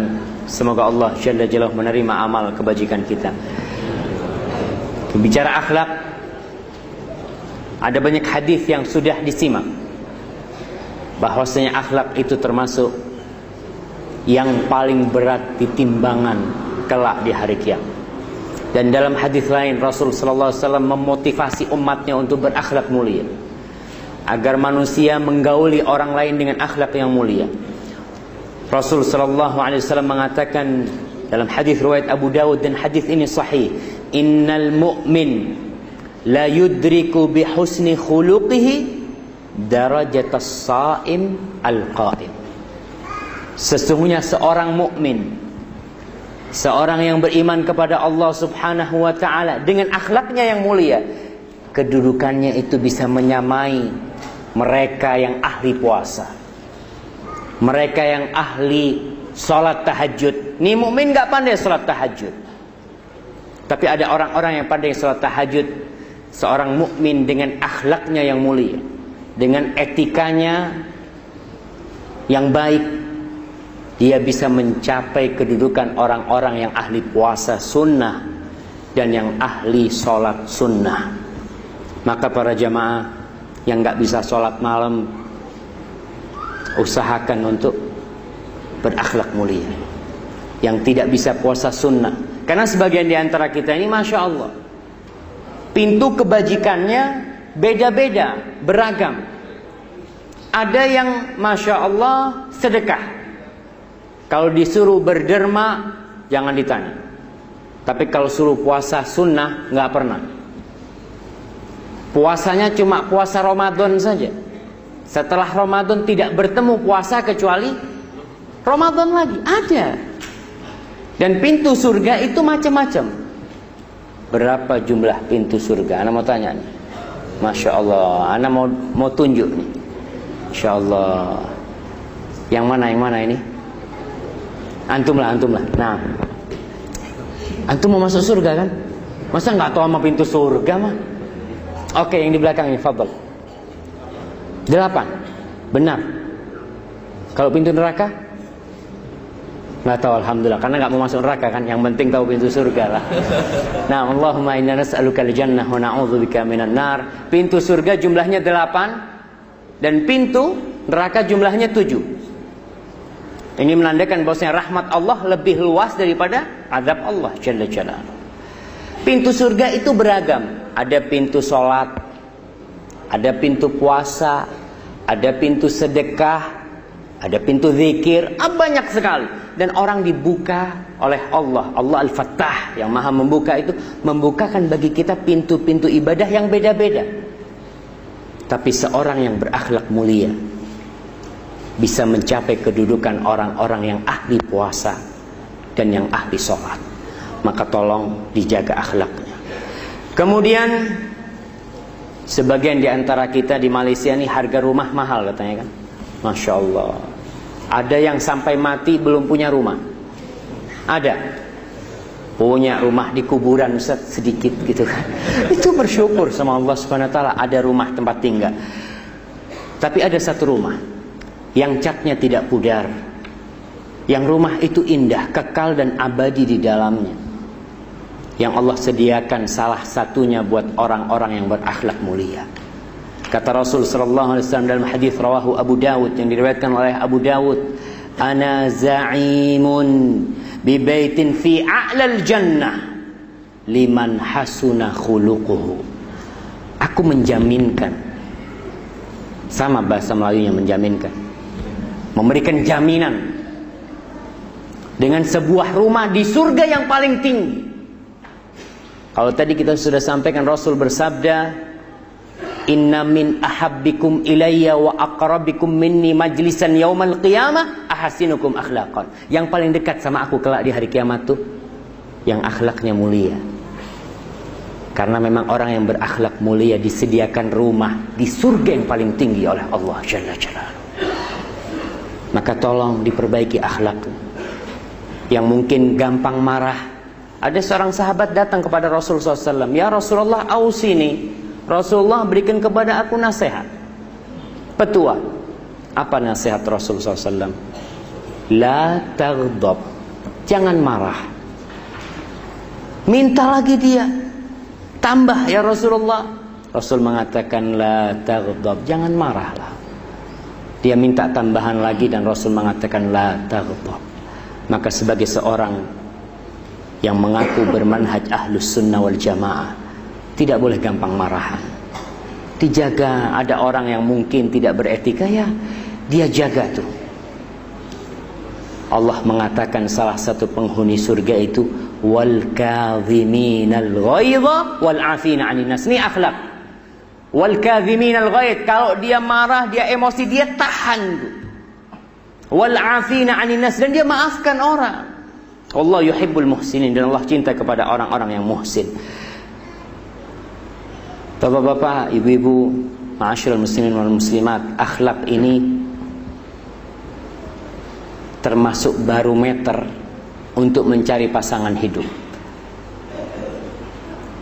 Speaker 1: semoga Allah Jalla Jalla menerima amal kebajikan kita. Bicara akhlak, ada banyak hadis yang sudah disimak. Bahwasanya akhlak itu termasuk yang paling berat di timbangan kelak di hari kiamat. Dan dalam hadis lain Rasul sallallahu alaihi wasallam memotivasi umatnya untuk berakhlak mulia agar manusia menggauli orang lain dengan akhlak yang mulia. Rasul sallallahu alaihi wasallam mengatakan dalam hadis riwayat Abu Dawud dan hadis ini sahih, "Innal mu'min la yudriku bi husni khuluqihi darajatas saim al-qa'im." Sesungguhnya seorang mukmin Seorang yang beriman kepada Allah subhanahu wa ta'ala Dengan akhlaknya yang mulia Kedudukannya itu bisa menyamai Mereka yang ahli puasa Mereka yang ahli Salat tahajud. Ini mukmin gak pandai salat tahajud. Tapi ada orang-orang yang pandai salat tahajud. Seorang mukmin dengan akhlaknya yang mulia Dengan etikanya Yang baik dia bisa mencapai kedudukan orang-orang yang ahli puasa sunnah dan yang ahli sholat sunnah. Maka para jamaah yang nggak bisa sholat malam usahakan untuk berakhlak mulia. Yang tidak bisa puasa sunnah. Karena sebagian di antara kita ini Masya Allah. Pintu kebajikannya beda-beda, beragam. Ada yang Masya Allah sedekah. Kalau disuruh berderma, jangan ditanya. Tapi kalau suruh puasa sunnah, nggak pernah. Puasanya cuma puasa Ramadan saja. Setelah Ramadan tidak bertemu puasa kecuali Ramadan lagi. Ada. Dan pintu surga itu macam-macam. Berapa jumlah pintu surga? Anda mau tanya nih. Masya Allah. Anda mau mau tunjuk nih. Insya Allah. Yang mana yang mana ini? Antum lah, antum lah. Nah, antum mau masuk surga kan? Masa nggak tahu sama pintu surga mah? Oke, yang di belakang ini, Fabel. Delapan. Benar. Kalau pintu neraka? Nggak tahu, Alhamdulillah. Karena nggak mau masuk neraka kan. Yang penting tahu pintu surga lah. Nah, Allahumma inna nas'aluka al-jannah wa na'udzubika minan nar. Pintu surga jumlahnya delapan. Dan pintu neraka jumlahnya tujuh. Ini menandakan bahwasanya rahmat Allah lebih luas daripada azab Allah Jalla Jalla. Pintu surga itu beragam. Ada pintu sholat, ada pintu puasa, ada pintu sedekah, ada pintu zikir, ah, banyak sekali. Dan orang dibuka oleh Allah, Allah Al-Fattah yang maha membuka itu membukakan bagi kita pintu-pintu ibadah yang beda-beda. Tapi seorang yang berakhlak mulia, bisa mencapai kedudukan orang-orang yang ahli puasa dan yang ahli sholat. Maka tolong dijaga akhlaknya. Kemudian sebagian di antara kita di Malaysia ini harga rumah mahal katanya kan. Masya Allah. Ada yang sampai mati belum punya rumah. Ada. Punya rumah di kuburan sedikit gitu kan. <laughs> Itu bersyukur sama Allah Subhanahu wa taala ada rumah tempat tinggal. Tapi ada satu rumah yang catnya tidak pudar, yang rumah itu indah, kekal dan abadi di dalamnya. yang Allah sediakan salah satunya buat orang-orang yang berakhlak mulia. Kata Rasul sallallahu alaihi wasallam dalam hadis rawahu Abu Dawud yang diriwayatkan oleh Abu Dawud, "Ana za'imun bi baitin fi a'lal jannah liman hasuna khuluquhu." Aku menjaminkan sama bahasa Melayunya menjaminkan. Memberikan jaminan dengan sebuah rumah di surga yang paling tinggi. Kalau tadi kita sudah sampaikan Rasul bersabda, Inna min ahabbikum ilayya wa aqrabikum minni majlisan yaumal qiyamah ahasinukum akhlaqan. Yang paling dekat sama aku kelak di hari kiamat tuh yang akhlaknya mulia. Karena memang orang yang berakhlak mulia disediakan rumah di surga yang paling tinggi oleh Allah Jalla Jalla. Maka tolong diperbaiki akhlak. Yang mungkin gampang marah. Ada seorang sahabat datang kepada Rasulullah SAW. Ya Rasulullah ausini Rasulullah berikan kepada aku nasihat. Petua. Apa nasihat Rasulullah SAW? La taghdab. Jangan marah. Minta lagi dia. Tambah ya Rasulullah. Rasul mengatakan la taghdab. Jangan marahlah. Dia minta tambahan lagi dan Rasul mengatakan la taghdab. Maka sebagai seorang yang mengaku bermanhaj ahlus sunnah wal jamaah tidak boleh gampang marahan. Dijaga ada orang yang mungkin tidak beretika ya, dia jaga tuh. Allah mengatakan salah satu penghuni surga itu wal kadhiminal ghaidha wal afina 'anil nas. Ini akhlak. Wal kadhiminal ghaid kalau dia marah, dia emosi, dia tahan. Wal afina 'anil nas dan dia maafkan orang. Allah yuhibbul muhsinin dan Allah cinta kepada orang-orang yang muhsin. Bapak-bapak, ibu-ibu, ma'asyiral muslimin wal muslimat, akhlak ini termasuk barometer untuk mencari pasangan hidup.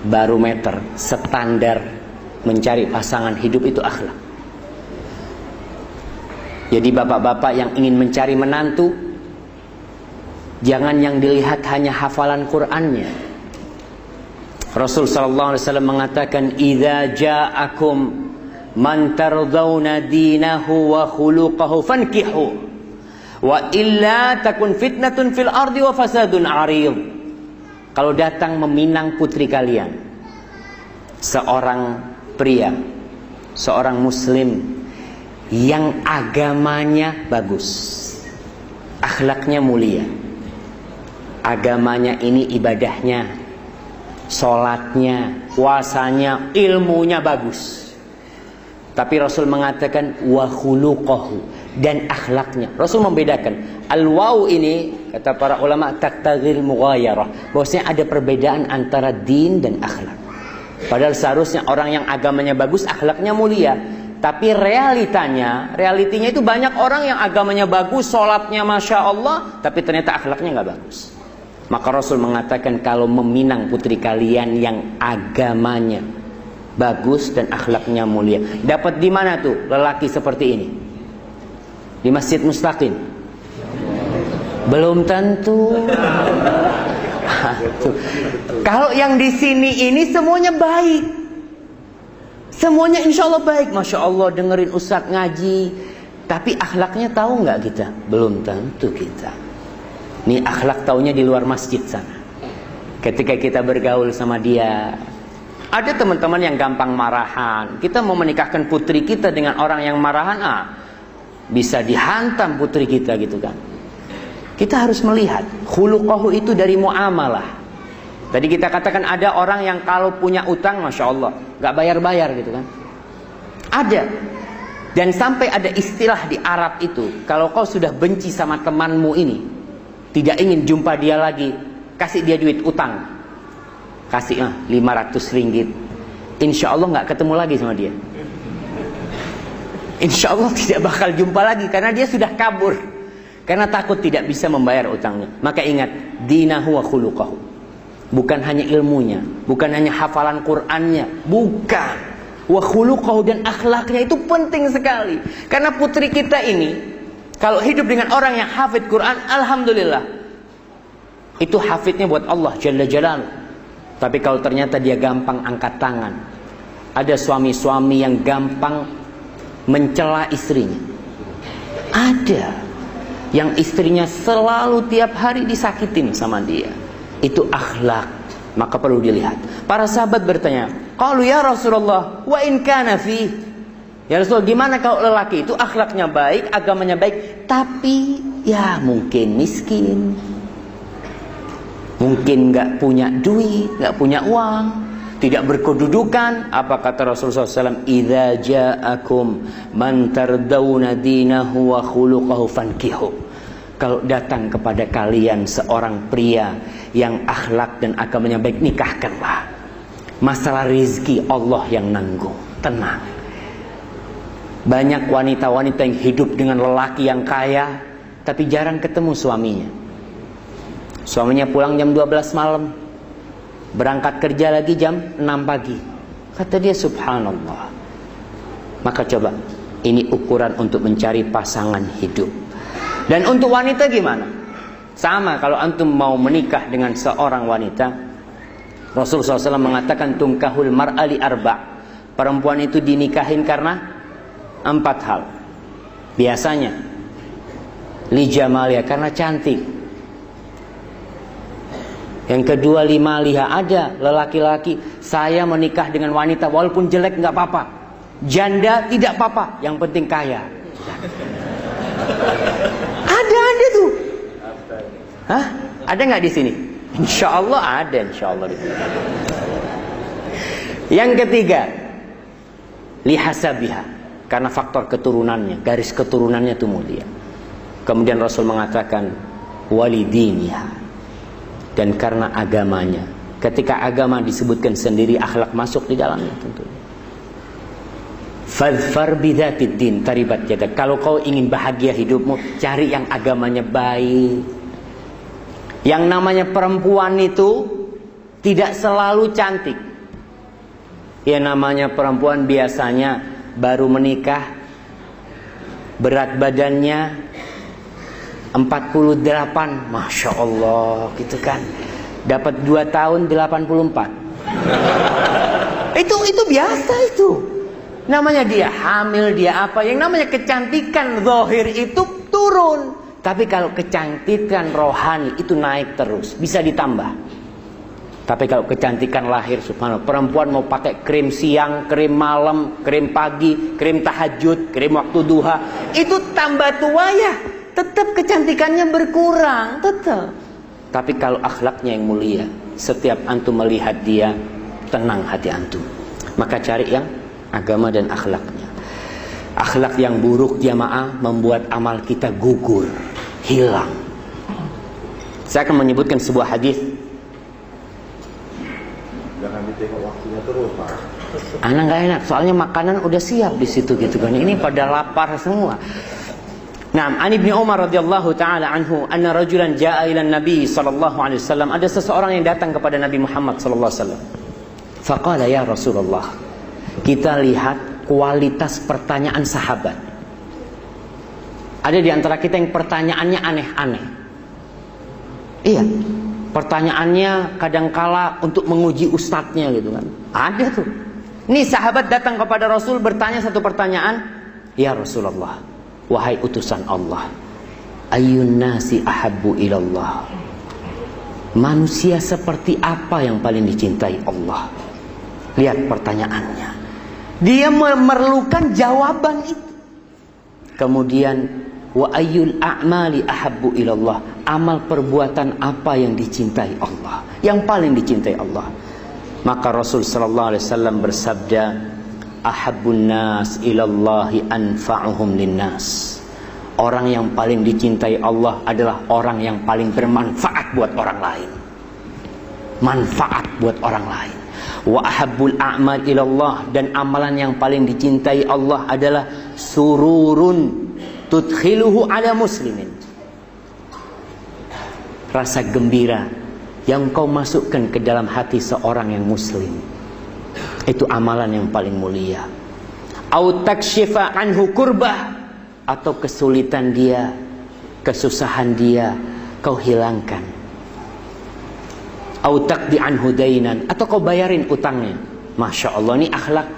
Speaker 1: Barometer, standar mencari pasangan hidup itu akhlak. Jadi bapak-bapak yang ingin mencari menantu, jangan yang dilihat hanya hafalan Qur'annya, Rasul sallallahu alaihi wasallam mengatakan idza ja'akum man tardawna dinahu wa khuluquhu fankihu wa illa takun fitnatun fil ardi wa fasadun 'arid. Kalau datang meminang putri kalian seorang pria, seorang muslim yang agamanya bagus, akhlaknya mulia. Agamanya ini ibadahnya Sholatnya, puasanya, ilmunya bagus. Tapi Rasul mengatakan wahulukohu dan akhlaknya. Rasul membedakan. Al-waw ini kata para ulama taktagil mughayarah. Bahwasanya ada perbedaan antara din dan akhlak. Padahal seharusnya orang yang agamanya bagus, akhlaknya mulia. Tapi realitanya, realitinya itu banyak orang yang agamanya bagus, sholatnya masya Allah, tapi ternyata akhlaknya nggak bagus. Maka Rasul mengatakan kalau meminang putri kalian yang agamanya bagus dan akhlaknya mulia. Dapat di mana tuh lelaki seperti ini? Di Masjid Mustaqim? Belum tentu. Kalau yang di sini ini semuanya baik. Semuanya insya Allah baik. Masya Allah dengerin ustadz ngaji. Tapi akhlaknya tahu nggak kita? Belum tentu kita. Ini akhlak taunya di luar masjid sana. Ketika kita bergaul sama dia, ada teman-teman yang gampang marahan. Kita mau menikahkan putri kita dengan orang yang marahan, ah, bisa dihantam putri kita gitu kan. Kita harus melihat khuluqahu itu dari muamalah. Tadi kita katakan ada orang yang kalau punya utang, masya Allah, nggak bayar-bayar gitu kan. Ada. Dan sampai ada istilah di Arab itu, kalau kau sudah benci sama temanmu ini, tidak ingin jumpa dia lagi, kasih dia duit utang. Kasih ah, 500 ringgit. Insya Allah nggak ketemu lagi sama dia. Insya Allah tidak bakal jumpa lagi karena dia sudah kabur. Karena takut tidak bisa membayar utangnya. Maka ingat, dinahu wa khuluqahu. Bukan hanya ilmunya, bukan hanya hafalan Qur'annya, bukan. Wa khuluqahu dan akhlaknya itu penting sekali. Karena putri kita ini kalau hidup dengan orang yang hafid Quran, alhamdulillah. Itu hafidnya buat Allah Jalla Jalal.
Speaker 2: Tapi kalau ternyata dia gampang angkat tangan, ada suami-suami yang gampang mencela istrinya. Ada yang istrinya selalu tiap hari disakitin sama dia. Itu akhlak. Maka perlu dilihat. Para sahabat bertanya, "Qalu ya Rasulullah, wa in kana fi?" Ya Rasul, gimana kalau lelaki itu akhlaknya baik, agamanya baik, tapi ya mungkin miskin. Mungkin nggak punya duit, nggak punya uang, tidak berkedudukan. Apa kata Rasulullah SAW? Idza ja'akum man tardawna dinahu wa khuluquhu fankihu. Kalau datang kepada kalian seorang pria yang akhlak dan agamanya baik, nikahkanlah. Masalah rizki Allah yang nanggung. Tenang. Banyak wanita-wanita yang hidup dengan lelaki yang kaya, tapi jarang ketemu suaminya. Suaminya pulang jam 12 malam, Berangkat kerja lagi jam 6 pagi. Kata dia subhanallah. Maka coba, ini ukuran untuk mencari pasangan hidup. Dan untuk wanita gimana? Sama kalau antum mau menikah dengan seorang wanita, Rasulullah SAW mengatakan tungkahul mar'ali arba. Perempuan itu dinikahin karena empat hal. Biasanya, li jamalia karena cantik. Yang kedua lima liha ada lelaki-laki saya menikah dengan wanita walaupun jelek nggak apa-apa. Janda tidak apa-apa, yang penting kaya. ada ada tuh. Hah? Ada nggak di sini? Insya Allah ada, insya Allah. Yang ketiga, lihasabiha karena faktor keturunannya, garis keturunannya itu mulia. Kemudian Rasul mengatakan walidiniha dan karena agamanya. Ketika agama disebutkan sendiri, akhlak masuk di dalamnya tentunya. Fadfar bidatid din taribat. Kalau kau ingin bahagia hidupmu, cari yang agamanya baik. Yang namanya perempuan itu tidak selalu cantik. Ya namanya perempuan biasanya baru menikah, berat badannya 48 Masya Allah gitu kan? Dapat 2 tahun 84 itu itu biasa itu. Namanya dia hamil dia apa. Yang namanya kecantikan zohir itu turun. Tapi kalau kecantikan rohani itu naik terus. Bisa ditambah. Tapi kalau kecantikan lahir subhanallah. Perempuan mau pakai krim siang krim malam krim pagi krim tahajud krim waktu duha. Itu tambah tua ya tetap kecantikannya berkurang, tetap. Tapi kalau akhlaknya yang mulia, setiap antum melihat dia, tenang hati antum. Maka cari yang agama dan akhlaknya. Akhlak yang buruk jamaah membuat amal kita gugur, hilang. Saya akan menyebutkan sebuah hadis. Jangan ditengok waktunya terus, Pak. Anak nggak enak, soalnya makanan udah siap di situ gitu kan. Ini pada lapar semua. Naam, an Ibnu Umar radhiyallahu taala anhu anna rajulan jaa ila Nabi sallallahu alaihi wasallam. Ada seseorang yang datang kepada Nabi Muhammad sallallahu alaihi wasallam. Faqala ya Rasulullah. Kita lihat kualitas pertanyaan sahabat. Ada di antara kita yang pertanyaannya aneh-aneh. Iya. Pertanyaannya kadangkala untuk menguji ustadznya gitu kan. Ada tuh. Ini sahabat datang kepada Rasul bertanya satu pertanyaan. Ya Rasulullah, Wahai utusan Allah Ayun nasi ahabbu ilallah. Manusia seperti apa yang paling dicintai Allah? Lihat pertanyaannya. Dia memerlukan jawaban itu. Kemudian Wa ayyul a'mali ahabbu ilallah. Amal perbuatan apa yang dicintai Allah? Yang paling dicintai Allah. Maka Rasul sallallahu alaihi wasallam bersabda ahabbun nas ilallahi anfa'uhum linnas. Orang yang paling dicintai Allah adalah orang yang paling bermanfaat buat orang lain. Manfaat buat orang lain. Wa ahabbul a'mal ilallah dan amalan yang paling dicintai Allah adalah sururun tudkhiluhu ala muslimin. Rasa gembira yang kau masukkan ke dalam hati seorang yang muslim itu amalan yang paling mulia. Au takshifa anhu kurbah atau kesulitan dia, kesusahan dia kau hilangkan. Au taqdi anhu dainan atau kau bayarin utangnya. Masya Allah ini akhlak.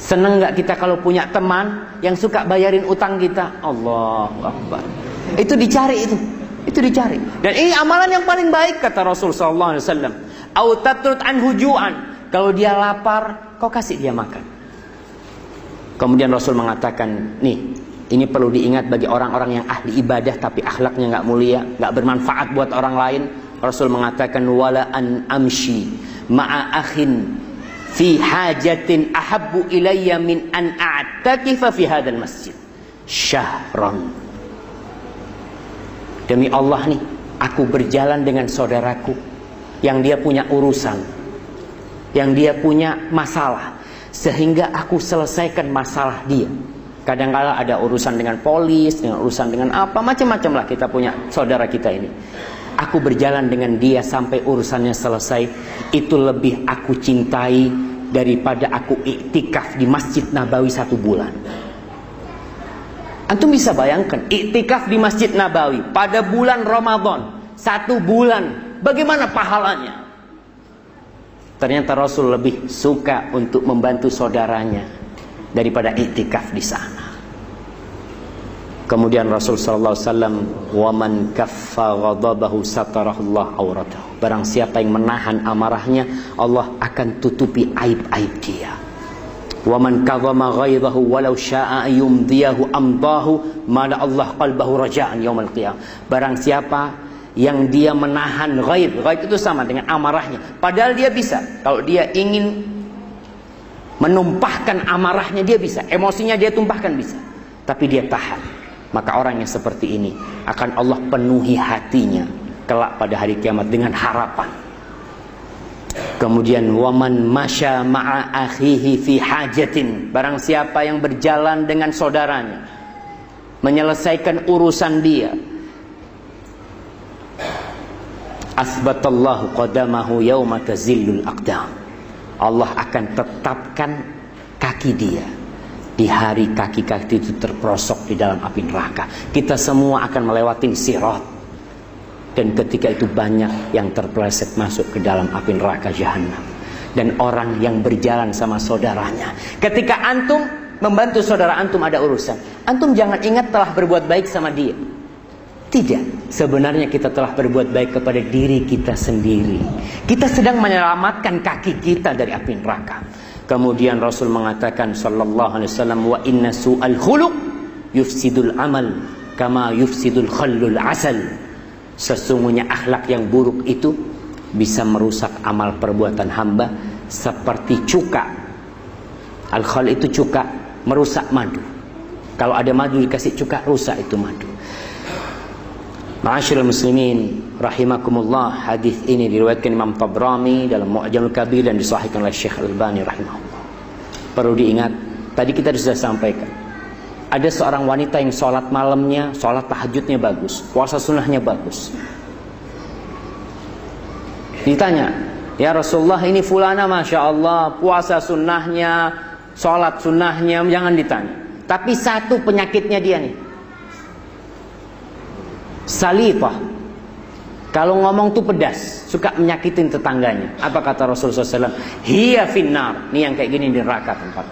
Speaker 2: Senang nggak kita kalau punya teman yang suka bayarin utang kita? Allah Akbar. Itu dicari itu. Itu dicari. Dan ini amalan yang paling baik kata Rasul sallallahu alaihi wasallam. Au ju'an. Kalau dia lapar, kau kasih dia makan. Kemudian Rasul mengatakan, nih, ini perlu diingat bagi orang-orang yang ahli ibadah tapi akhlaknya nggak mulia, nggak bermanfaat buat orang lain. Rasul mengatakan wala an amshi ma'a akhin fi hajatin ahabbu ilayya min an a'takifa fi hadzal masjid syahran Demi Allah nih, aku berjalan dengan saudaraku yang dia punya urusan, yang dia punya masalah, sehingga aku selesaikan masalah dia. Kadang-kala ada urusan dengan polis, dengan urusan dengan apa, macam-macam lah kita punya saudara kita ini. Aku berjalan dengan dia sampai urusannya selesai. Itu lebih aku cintai daripada aku iktikaf di Masjid Nabawi satu bulan. Antum bisa bayangkan iktikaf di Masjid Nabawi pada bulan Ramadan satu bulan, bagaimana pahalanya? Ternyata Rasul lebih suka untuk membantu saudaranya daripada iktikaf di sana. Kemudian Rasul sallallahu alaihi wasallam, "Wa man kaffa ghadabahu satarahullah auratahu." Barang siapa yang menahan amarahnya, Allah akan tutupi aib-aib dia. Wa man kadhama ghaidahu walau syaa'a yumdiyahu amdahu mala Allah qalbahu raja'an yaumil qiyam. Barang siapa yang dia menahan ghaib, ghaib itu sama dengan amarahnya. Padahal dia bisa. Kalau dia ingin menumpahkan amarahnya dia bisa, emosinya dia tumpahkan bisa. Tapi dia tahan. Maka orang yang seperti ini akan Allah penuhi hatinya kelak pada hari kiamat dengan harapan Kemudian waman masya ma'a akhihi fi hajatin. Barang siapa yang berjalan dengan saudaranya menyelesaikan urusan dia. Asbatallahu qadamahu yauma tazillul aqdam. Allah akan tetapkan kaki dia di hari kaki-kaki itu terprosok di dalam api neraka. Kita semua akan melewati sirat dan ketika itu banyak yang terpeleset masuk ke dalam api neraka jahanam. Dan orang yang berjalan sama saudaranya. Ketika antum membantu saudara antum ada urusan. Antum jangan ingat telah berbuat baik sama dia. Tidak. Sebenarnya kita telah berbuat baik kepada diri kita sendiri. Kita sedang menyelamatkan kaki kita dari api neraka. Kemudian Rasul mengatakan sallallahu alaihi wasallam wa inna su'al khuluq yufsidul amal kama yufsidul khallul asal. Sesungguhnya akhlak yang buruk itu bisa merusak amal perbuatan hamba seperti cuka. Al-khal itu cuka, merusak madu. Kalau ada madu dikasih cuka, rusak itu madu. Ma'asyiral muslimin rahimakumullah, hadis ini diriwayatkan Imam Tabrani dalam Mu'jamul Kabir dan disahihkan oleh Syekh Al-Albani rahimahullah. Perlu diingat, tadi kita sudah sampaikan ada seorang wanita yang sholat malamnya, sholat tahajudnya bagus, puasa sunnahnya bagus. Ditanya, ya Rasulullah ini fulana masya Allah, puasa sunnahnya, sholat sunnahnya, jangan ditanya. Tapi satu penyakitnya dia nih, salifah. Kalau ngomong tuh pedas, suka menyakitin tetangganya. Apa kata Rasulullah SAW? Hiya finnar. Nih yang kayak gini di neraka tempat.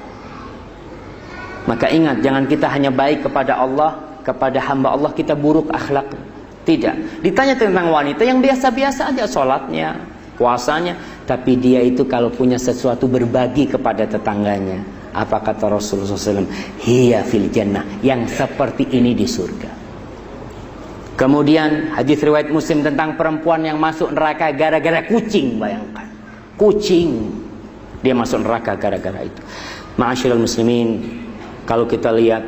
Speaker 2: Maka ingat, jangan kita hanya baik kepada Allah, kepada hamba Allah kita buruk akhlak. Tidak. Ditanya tentang wanita yang biasa-biasa aja sholatnya, puasanya, tapi dia itu kalau punya sesuatu berbagi kepada tetangganya. Apa kata Rasulullah SAW? Hiya fil jannah. Yang seperti ini di surga. Kemudian hadis riwayat Muslim tentang perempuan yang masuk neraka gara-gara kucing, bayangkan. Kucing. Dia masuk neraka gara-gara itu. Ma'asyiral muslimin, kalau kita lihat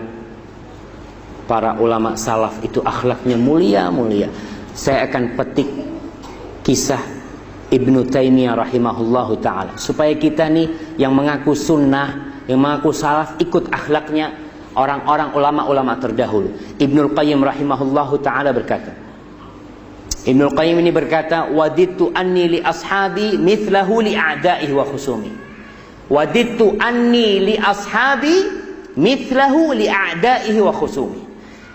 Speaker 2: para ulama salaf itu akhlaknya mulia-mulia. Saya akan petik kisah Ibnu Taimiyah rahimahullahu taala supaya kita nih yang mengaku sunnah, yang mengaku salaf ikut akhlaknya orang-orang ulama-ulama terdahulu. Ibnu Qayyim rahimahullahu taala berkata, Ibnu Qayyim ini berkata, "Wadittu anni li ashabi mithlahu li a'da'ihi wa khusumi." Wadittu anni li ashabi mithlahu li'a'da'ihi wa khusumi.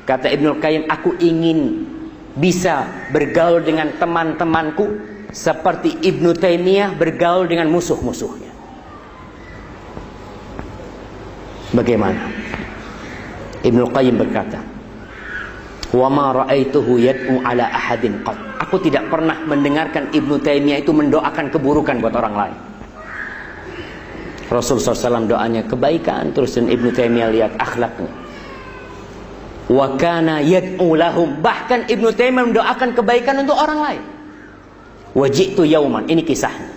Speaker 2: Kata Ibnu Qayyim, aku ingin bisa bergaul dengan teman-temanku seperti Ibnu Taimiyah bergaul dengan musuh-musuhnya. Bagaimana? Ibnu Qayyim berkata, "Wa ma ra'aituhu yad'u ala ahadin qat." Aku tidak pernah mendengarkan Ibnu Taimiyah itu mendoakan keburukan buat orang lain. Rasul SAW doanya kebaikan terus dan Ibnu Taimiyah lihat akhlaknya. Wa kana yad'u lahum. Bahkan Ibnu Taimiyah mendoakan kebaikan untuk orang lain. Wajitu yauman, ini kisahnya.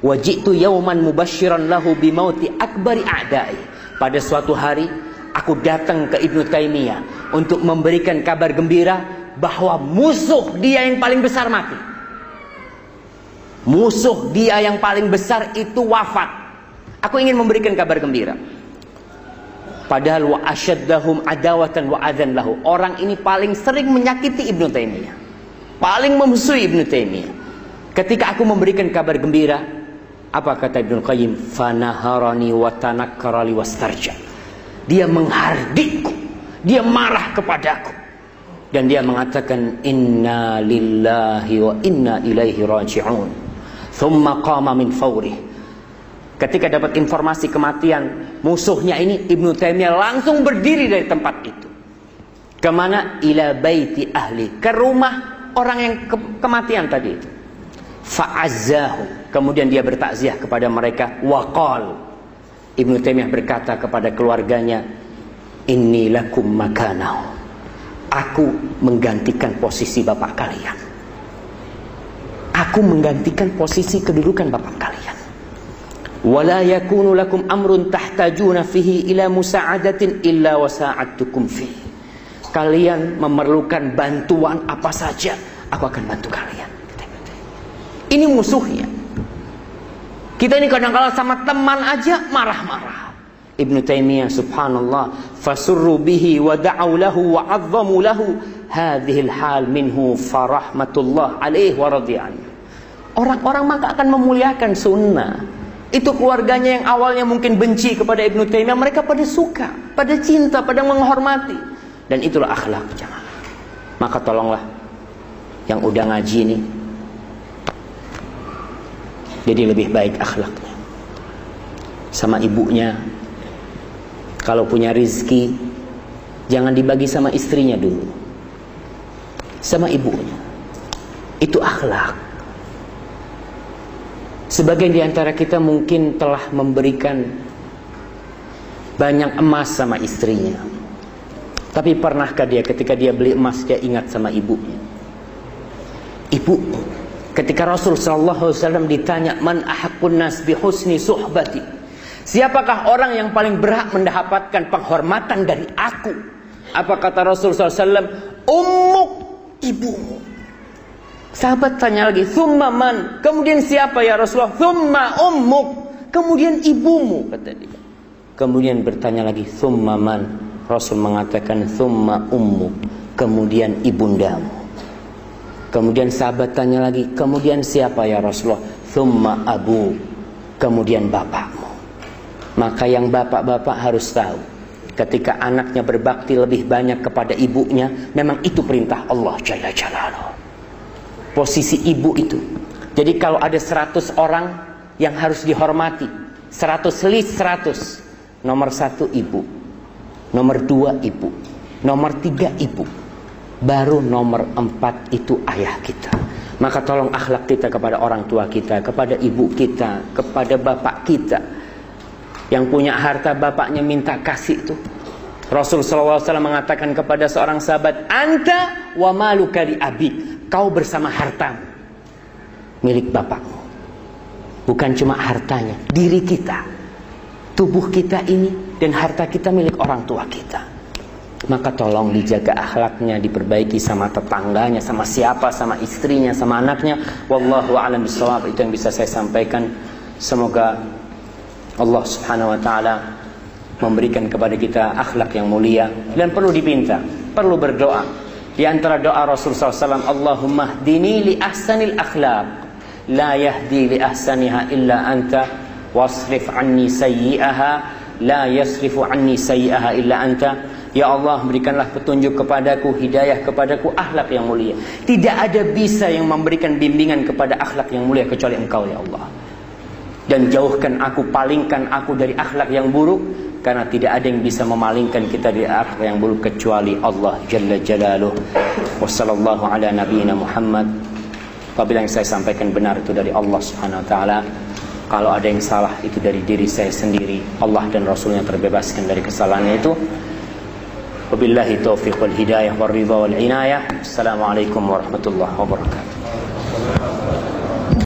Speaker 2: Wajitu yauman mubashiran lahu bimauti akbari a'dai. Pada suatu hari aku datang ke Ibnu Taimiyah untuk memberikan kabar gembira bahwa musuh dia yang paling besar mati. Musuh dia yang paling besar itu wafat. Aku ingin memberikan kabar gembira. Padahal wa asyaddahum adawatan wa adzan lahu. Orang ini paling sering menyakiti Ibnu Taimiyah. Paling memusuhi Ibnu Taimiyah. Ketika aku memberikan kabar gembira, apa kata Ibnu Qayyim? Fanaharani wa tanakkarali wastarja. Dia menghardikku. Dia marah kepadaku. Dan dia mengatakan inna lillahi wa inna ilaihi raji'un. Thumma qama min fawrih. Ketika dapat informasi kematian musuhnya ini Ibnu Taimiyah langsung berdiri dari tempat itu. Ke mana? Ila baiti ahli. Ke rumah orang yang ke kematian tadi itu. Fa'azzahu. Kemudian dia bertakziah kepada mereka. Waqal. Ibnu Taimiyah berkata kepada keluarganya, Inilah kum. Aku menggantikan posisi bapak kalian. Aku menggantikan posisi kedudukan bapak kalian. Wala yakunu lakum amrun tahtajuna fihi ila musa'adatin illa wasa'adtukum fihi. Kalian memerlukan bantuan apa saja, aku akan bantu kalian. Ini musuhnya kita ini kadang-kala sama teman aja marah-marah Ibnu Taimiyah subhanallah fasurru bihi wa da'u lahu wa 'azzamu lahu hadhihi hal minhu farahmatullah alaihi wa radiyallahu orang-orang maka akan memuliakan sunnah itu keluarganya yang awalnya mungkin benci kepada Ibnu Taimiyah, mereka pada suka, pada cinta, pada menghormati. Dan itulah akhlak jamaah. Maka tolonglah yang udah ngaji ini jadi lebih baik akhlaknya. Sama ibunya kalau punya rizki jangan dibagi sama istrinya dulu. Sama ibunya. Itu akhlak. Sebagian di antara kita mungkin telah memberikan banyak emas sama istrinya. Tapi pernahkah dia ketika dia beli emas dia ingat sama ibunya? Ibu, ketika Rasul sallallahu alaihi wasallam ditanya man ahaqqun nas bi husni suhbati? Siapakah orang yang paling berhak mendapatkan penghormatan dari aku? Apa kata Rasul sallallahu alaihi wasallam? Ummuk ibumu. Sahabat tanya lagi, "Thumma man?" Kemudian siapa ya Rasulullah? "Thumma ummuk." Kemudian ibumu kata dia. Kemudian bertanya lagi, "Thumma man?" Rasul mengatakan, "Thumma ummuk." Kemudian ibundamu. Kemudian sahabat tanya lagi, "Kemudian siapa ya Rasulullah?" "Thumma abu." Kemudian bapakmu. Maka yang bapak-bapak harus tahu ketika anaknya berbakti lebih banyak kepada ibunya, memang itu perintah Allah Jalla Jalaluhu posisi ibu itu. Jadi kalau ada 100 orang yang harus dihormati, 100 list 100. Nomor satu ibu, nomor dua ibu, nomor tiga ibu, baru nomor empat itu ayah kita. Maka tolong akhlak kita kepada orang tua kita, kepada ibu kita, kepada bapak kita. Yang punya harta bapaknya minta kasih itu. Rasul SAW mengatakan kepada seorang sahabat, Anta wa maluka li abik kau bersama hartamu milik bapakmu. Bukan cuma hartanya, diri kita. Tubuh kita ini dan harta kita milik orang tua kita. Maka tolong dijaga akhlaknya, diperbaiki sama tetangganya, sama siapa, sama istrinya, sama anaknya. Wallahu a'lam bishawab. Itu yang bisa saya sampaikan. Semoga Allah Subhanahu wa taala memberikan kepada kita akhlak yang mulia dan perlu dipinta, perlu berdoa di antara doa Rasul SAW, Allahumma hdini li ahsanil akhlaq. La yahdi li ahsaniha illa anta. Wasrif anni sayyi'aha. La yasrifu anni sayyi'aha illa anta. Ya Allah berikanlah petunjuk kepadaku, hidayah kepadaku, akhlak yang mulia. Tidak ada bisa yang memberikan bimbingan kepada akhlak yang mulia kecuali Engkau ya Allah. Dan jauhkan aku, palingkan aku dari akhlak yang buruk karena tidak ada yang bisa memalingkan kita dari akhlak yang buruk kecuali Allah Jalla Jalaluh. Wassallallahu ala nabiyyina Muhammad. Apabila yang saya sampaikan benar itu dari Allah Subhanahu wa taala, kalau ada yang salah itu dari diri saya sendiri. Allah dan Rasulnya terbebaskan dari kesalahan itu. وبالله التوفيق والهداية والرضا والعناية. السلام عليكم ورحمة الله وبركاته.